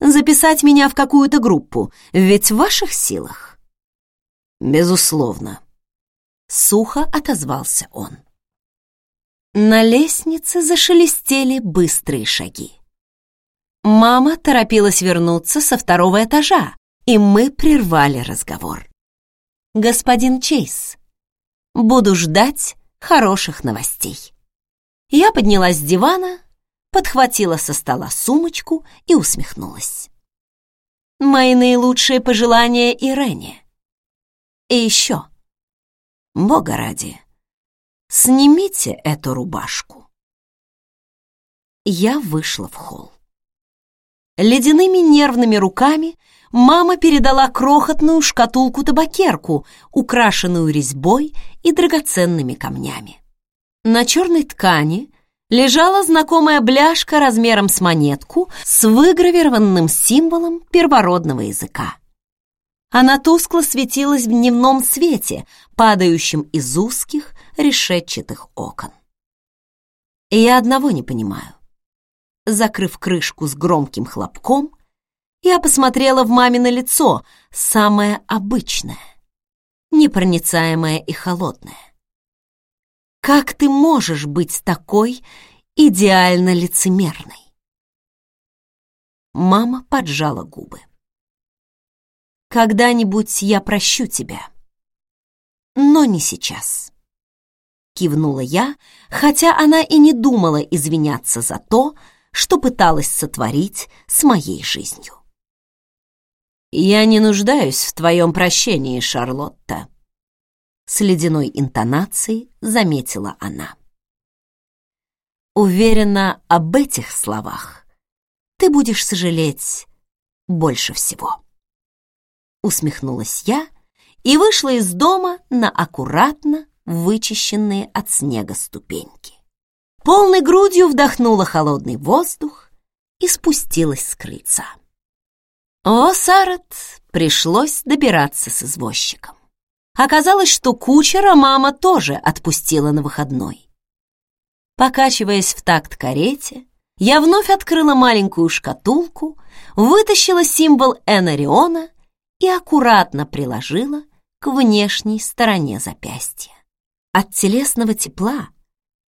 Записать меня в какую-то группу, ведь в ваших силах. «Безусловно», — сухо отозвался он. На лестнице зашелестели быстрые шаги. Мама торопилась вернуться со второго этажа, и мы прервали разговор. «Господин Чейз, буду ждать хороших новостей». Я поднялась с дивана, подхватила со стола сумочку и усмехнулась. Мои наилучшие пожелания Ирене. И еще, Бога ради, снимите эту рубашку. Я вышла в холл. Ледяными нервными руками мама передала крохотную шкатулку-табакерку, украшенную резьбой и драгоценными камнями. На черной ткани лежала знакомая бляшка размером с монетку с выгравированным символом первородного языка. Она тускло светилась в дневном свете, падающем из узких решетчатых окон. И я одного не понимаю. Закрыв крышку с громким хлопком, я посмотрела в мамино лицо, самое обычное, непроницаемое и холодное. Как ты можешь быть такой идеально лицемерной? Мама поджала губы. Когда-нибудь я прощу тебя, но не сейчас. Кивнула я, хотя она и не думала извиняться за то, что пыталась сотворить с моей жизнью. «Я не нуждаюсь в твоем прощении, Шарлотта», с ледяной интонацией заметила она. Уверена, об этих словах ты будешь сожалеть больше всего. Усмехнулась я и вышла из дома на аккуратно вычищенные от снега ступеньки. Полной грудью вдохнула холодный воздух и спустилась с крыльца. О, Сарат, пришлось добираться с извозчиком. Оказалось, что кучера мама тоже отпустила на выходной. Покачиваясь в такт карете, я вновь открыла маленькую шкатулку, вытащила символ Энариона и аккуратно приложила к внешней стороне запястья. От телесного тепла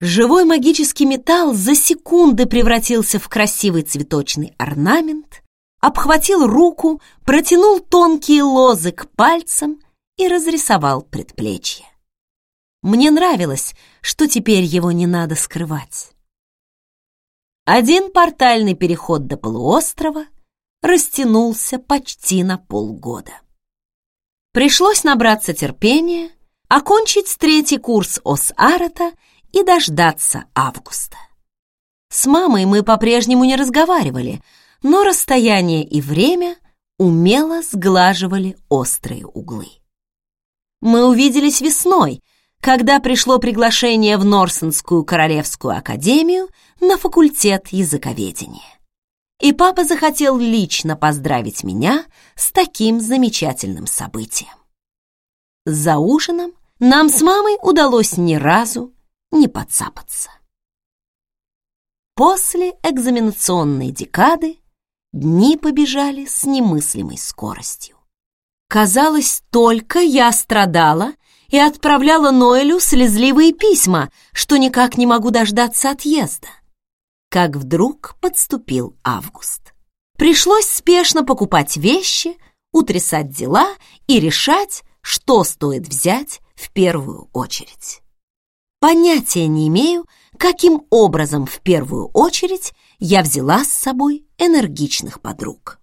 живой магический металл за секунды превратился в красивый цветочный орнамент, обхватил руку, протянул тонкие лозы к пальцам и разрисовал предплечье. Мне нравилось, что теперь его не надо скрывать. Один портальный переход до полуострова растянулся почти на полгода. Пришлось набраться терпения, окончить третий курс ОС-Арата и дождаться августа. С мамой мы по-прежнему не разговаривали, но расстояние и время умело сглаживали острые углы. Мы увиделись весной, когда пришло приглашение в Норсенскую Королевскую Академию на факультет языковедения. И папа захотел лично поздравить меня с таким замечательным событием. За ужином нам с мамой удалось ни разу не подцапаться. После экзаменационной декады дни побежали с немыслимой скоростью. Казалось, только я страдала и отправляла Ноэлю слезливые письма, что никак не могу дождаться отъезда. Как вдруг подступил август. Пришлось спешно покупать вещи, утрясать дела и решать, что стоит взять в первую очередь. Понятия не имею, каким образом в первую очередь я взяла с собой энергичных подруг.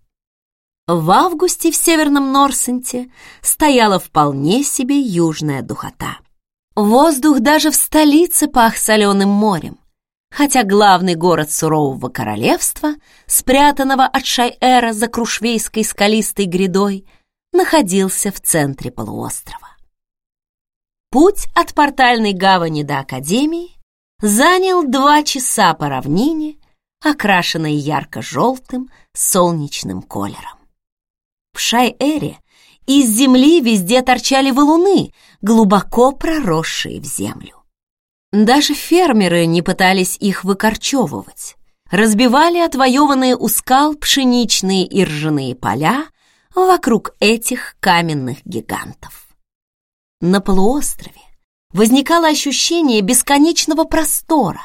В августе в Северном Норсенте стояла вполне себе южная духота. Воздух даже в столице пах соленым морем, хотя главный город сурового королевства, спрятанного от Шайэра за Крушвейской скалистой грядой, находился в центре полуострова. Путь от портальной гавани до Академии занял два часа по равнине, окрашенной ярко-желтым солнечным колером. В Шай-Эре из земли везде торчали валуны, глубоко проросшие в землю. Даже фермеры не пытались их выкорчевывать. Разбивали отвоеванные у скал пшеничные и ржаные поля вокруг этих каменных гигантов. На полуострове возникало ощущение бесконечного простора,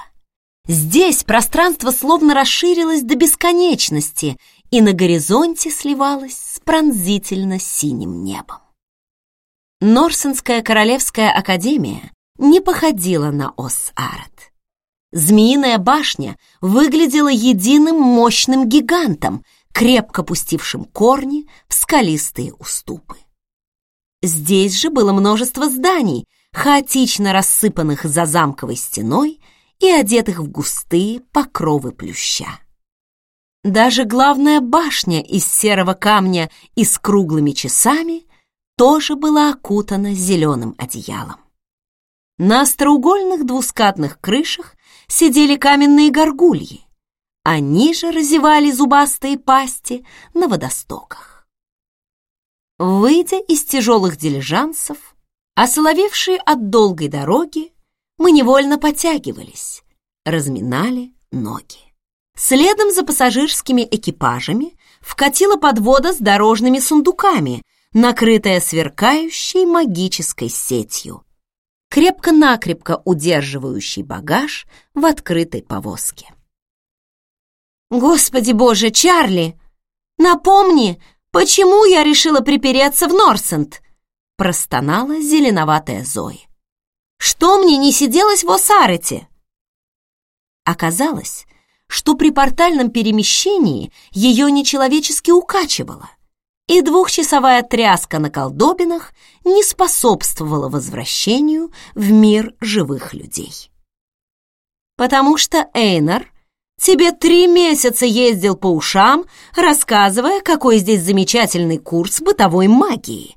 Здесь пространство словно расширилось до бесконечности и на горизонте сливалось с пронзительно-синим небом. Норсенская королевская академия не походила на Ос-Арат. Змеиная башня выглядела единым мощным гигантом, крепко пустившим корни в скалистые уступы. Здесь же было множество зданий, хаотично рассыпанных за замковой стеной и одетых в густые покровы плюща. Даже главная башня из серого камня и с круглыми часами тоже была окутана зеленым одеялом. На остроугольных двускатных крышах сидели каменные горгульи, они же разевали зубастые пасти на водостоках. Выйдя из тяжелых дилижансов, осоловевшие от долгой дороги, мы невольно потягивались, разминали ноги. Следом за пассажирскими экипажами вкатила подвода с дорожными сундуками, накрытая сверкающей магической сетью, крепко-накрепко удерживающей багаж в открытой повозке. «Господи боже, Чарли! Напомни, почему я решила припереться в Норсент?» простонала зеленоватая Зои. «Что мне не сиделось в Осарете?» Оказалось, что при портальном перемещении ее нечеловечески укачивало — и двухчасовая тряска на колдобинах не способствовала возвращению в мир живых людей. Потому что Эйнар тебе три месяца ездил по ушам, рассказывая, какой здесь замечательный курс бытовой магии.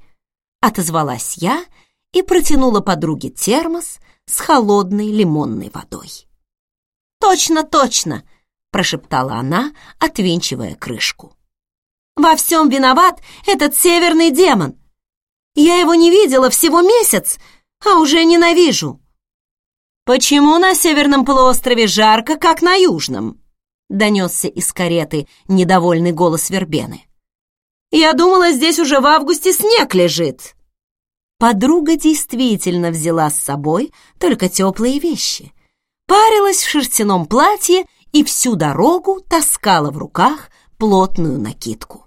Отозвалась я и протянула подруге термос с холодной лимонной водой. «Точно, точно!» — прошептала она, отвинчивая крышку. Во всем виноват этот северный демон. Я его не видела всего месяц, а уже ненавижу. Почему на северном полуострове жарко, как на южном? Донесся из кареты недовольный голос Вербены. Я думала, здесь уже в августе снег лежит. Подруга действительно взяла с собой только теплые вещи. Парилась в шерстяном платье и всю дорогу таскала в руках плотную накидку.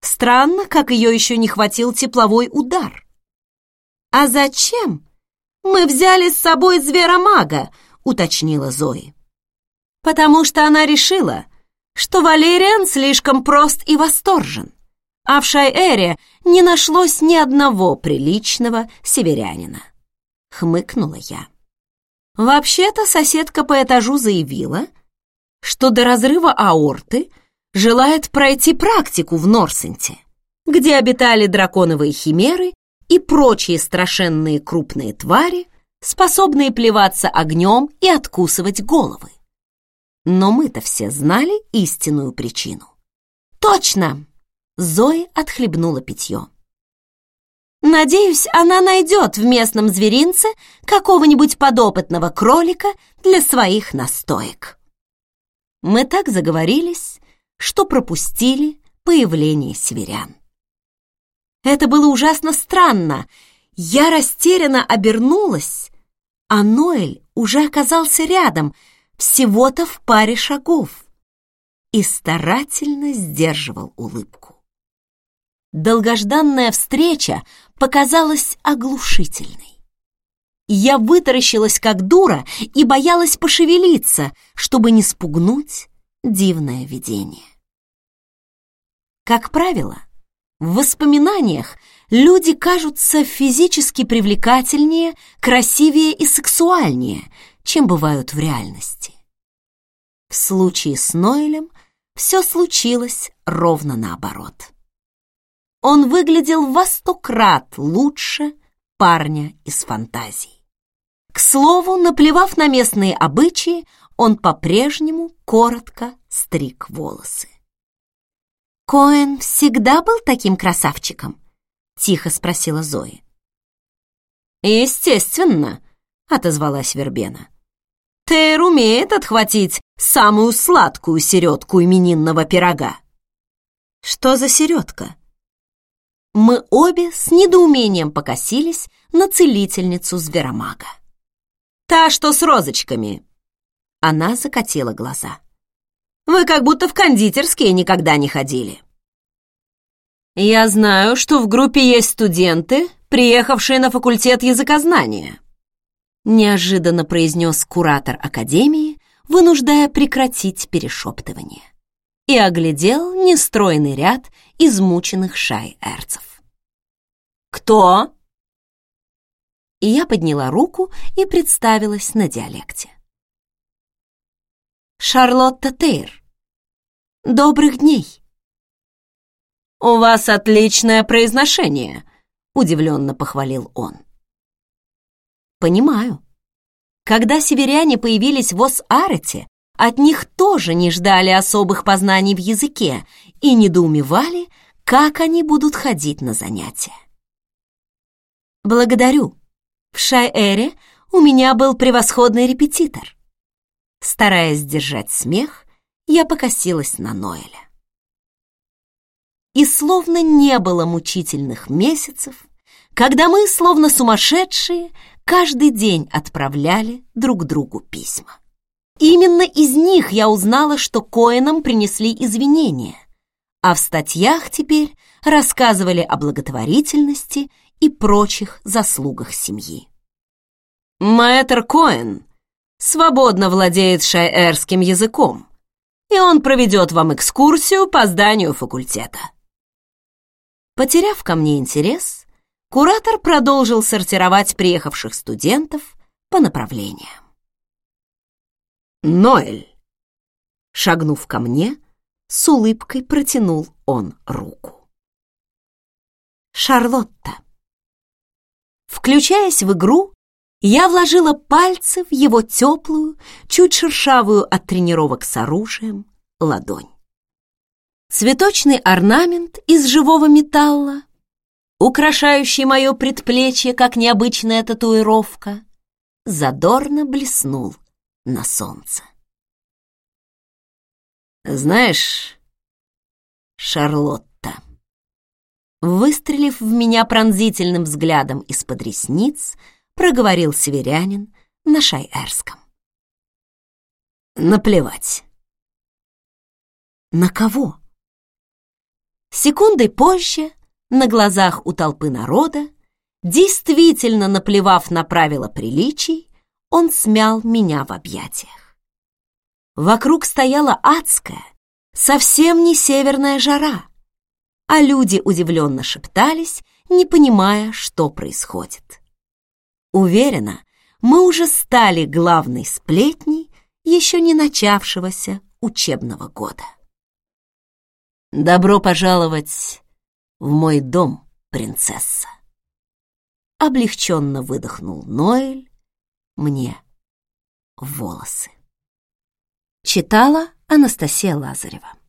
Странно, как ее еще не хватил тепловой удар. «А зачем? Мы взяли с собой зверомага», — уточнила Зои. «Потому что она решила, что Валериан слишком прост и восторжен, а в Шайэре не нашлось ни одного приличного северянина», — хмыкнула я. Вообще-то соседка по этажу заявила, что до разрыва аорты желает пройти практику в Норсенте, где обитали драконовые химеры и прочие страшенные крупные твари, способные плеваться огнем и откусывать головы. Но мы-то все знали истинную причину. «Точно!» — Зои отхлебнула питье. «Надеюсь, она найдет в местном зверинце какого-нибудь подопытного кролика для своих настоек». Мы так заговорились, что пропустили появление северян. Это было ужасно странно. Я растерянно обернулась, а Ноэль уже оказался рядом, всего-то в паре шагов, и старательно сдерживал улыбку. Долгожданная встреча показалась оглушительной. Я вытаращилась как дура и боялась пошевелиться, чтобы не спугнуть дивное видение. Как правило, в воспоминаниях люди кажутся физически привлекательнее, красивее и сексуальнее, чем бывают в реальности. В случае с Нойлем все случилось ровно наоборот. Он выглядел во сто крат лучше парня из фантазий. К слову, наплевав на местные обычаи, он по-прежнему коротко стриг волосы. «Коэн всегда был таким красавчиком?» — тихо спросила Зои. «Естественно», — отозвалась Вербена. «Тейр умеет отхватить самую сладкую середку именинного пирога». «Что за середка?» Мы обе с недоумением покосились на целительницу зверомага. «Та, что с розочками», Она закатила глаза. «Вы как будто в кондитерские никогда не ходили». «Я знаю, что в группе есть студенты, приехавшие на факультет языкознания», неожиданно произнес куратор академии, вынуждая прекратить перешептывание, и оглядел нестройный ряд измученных шай-эрцев. «Кто?» И я подняла руку и представилась на диалекте. «Шарлотта Тейр. Добрых дней!» «У вас отличное произношение», — удивленно похвалил он. «Понимаю. Когда северяне появились в Ос-Арете, от них тоже не ждали особых познаний в языке и недоумевали, как они будут ходить на занятия. Благодарю. В Шай-Эре у меня был превосходный репетитор. Стараясь сдержать смех, я покосилась на Ноэля. И словно не было мучительных месяцев, когда мы, словно сумасшедшие, каждый день отправляли друг другу письма. Именно из них я узнала, что Коэнам принесли извинения, а в статьях теперь рассказывали о благотворительности и прочих заслугах семьи. Мэтр Коэн свободно владеет шайерским языком, и он проведет вам экскурсию по зданию факультета. Потеряв ко мне интерес, куратор продолжил сортировать приехавших студентов по направлениям. Ноэль!» Шагнув ко мне, с улыбкой протянул он руку. Шарлотта. Включаясь в игру, я вложила пальцы в его теплую, чуть шершавую от тренировок с оружием, ладонь. Цветочный орнамент из живого металла, украшающий мое предплечье, как необычная татуировка, задорно блеснул на солнце. Знаешь, Шарлотта, выстрелив в меня пронзительным взглядом из-под ресниц, проговорил северянин на шайерском. Наплевать. На кого? Секундой позже, на глазах у толпы народа, действительно наплевав на правила приличий, он смял меня в объятиях. Вокруг стояла адская, совсем не северная жара, а люди удивленно шептались, не понимая, что происходит. Уверена, мы уже стали главной сплетней еще не начавшегося учебного года. «Добро пожаловать в мой дом, принцесса!» Облегченно выдохнул Ноэль, мне волосы. Читала Анастасия Лазарева.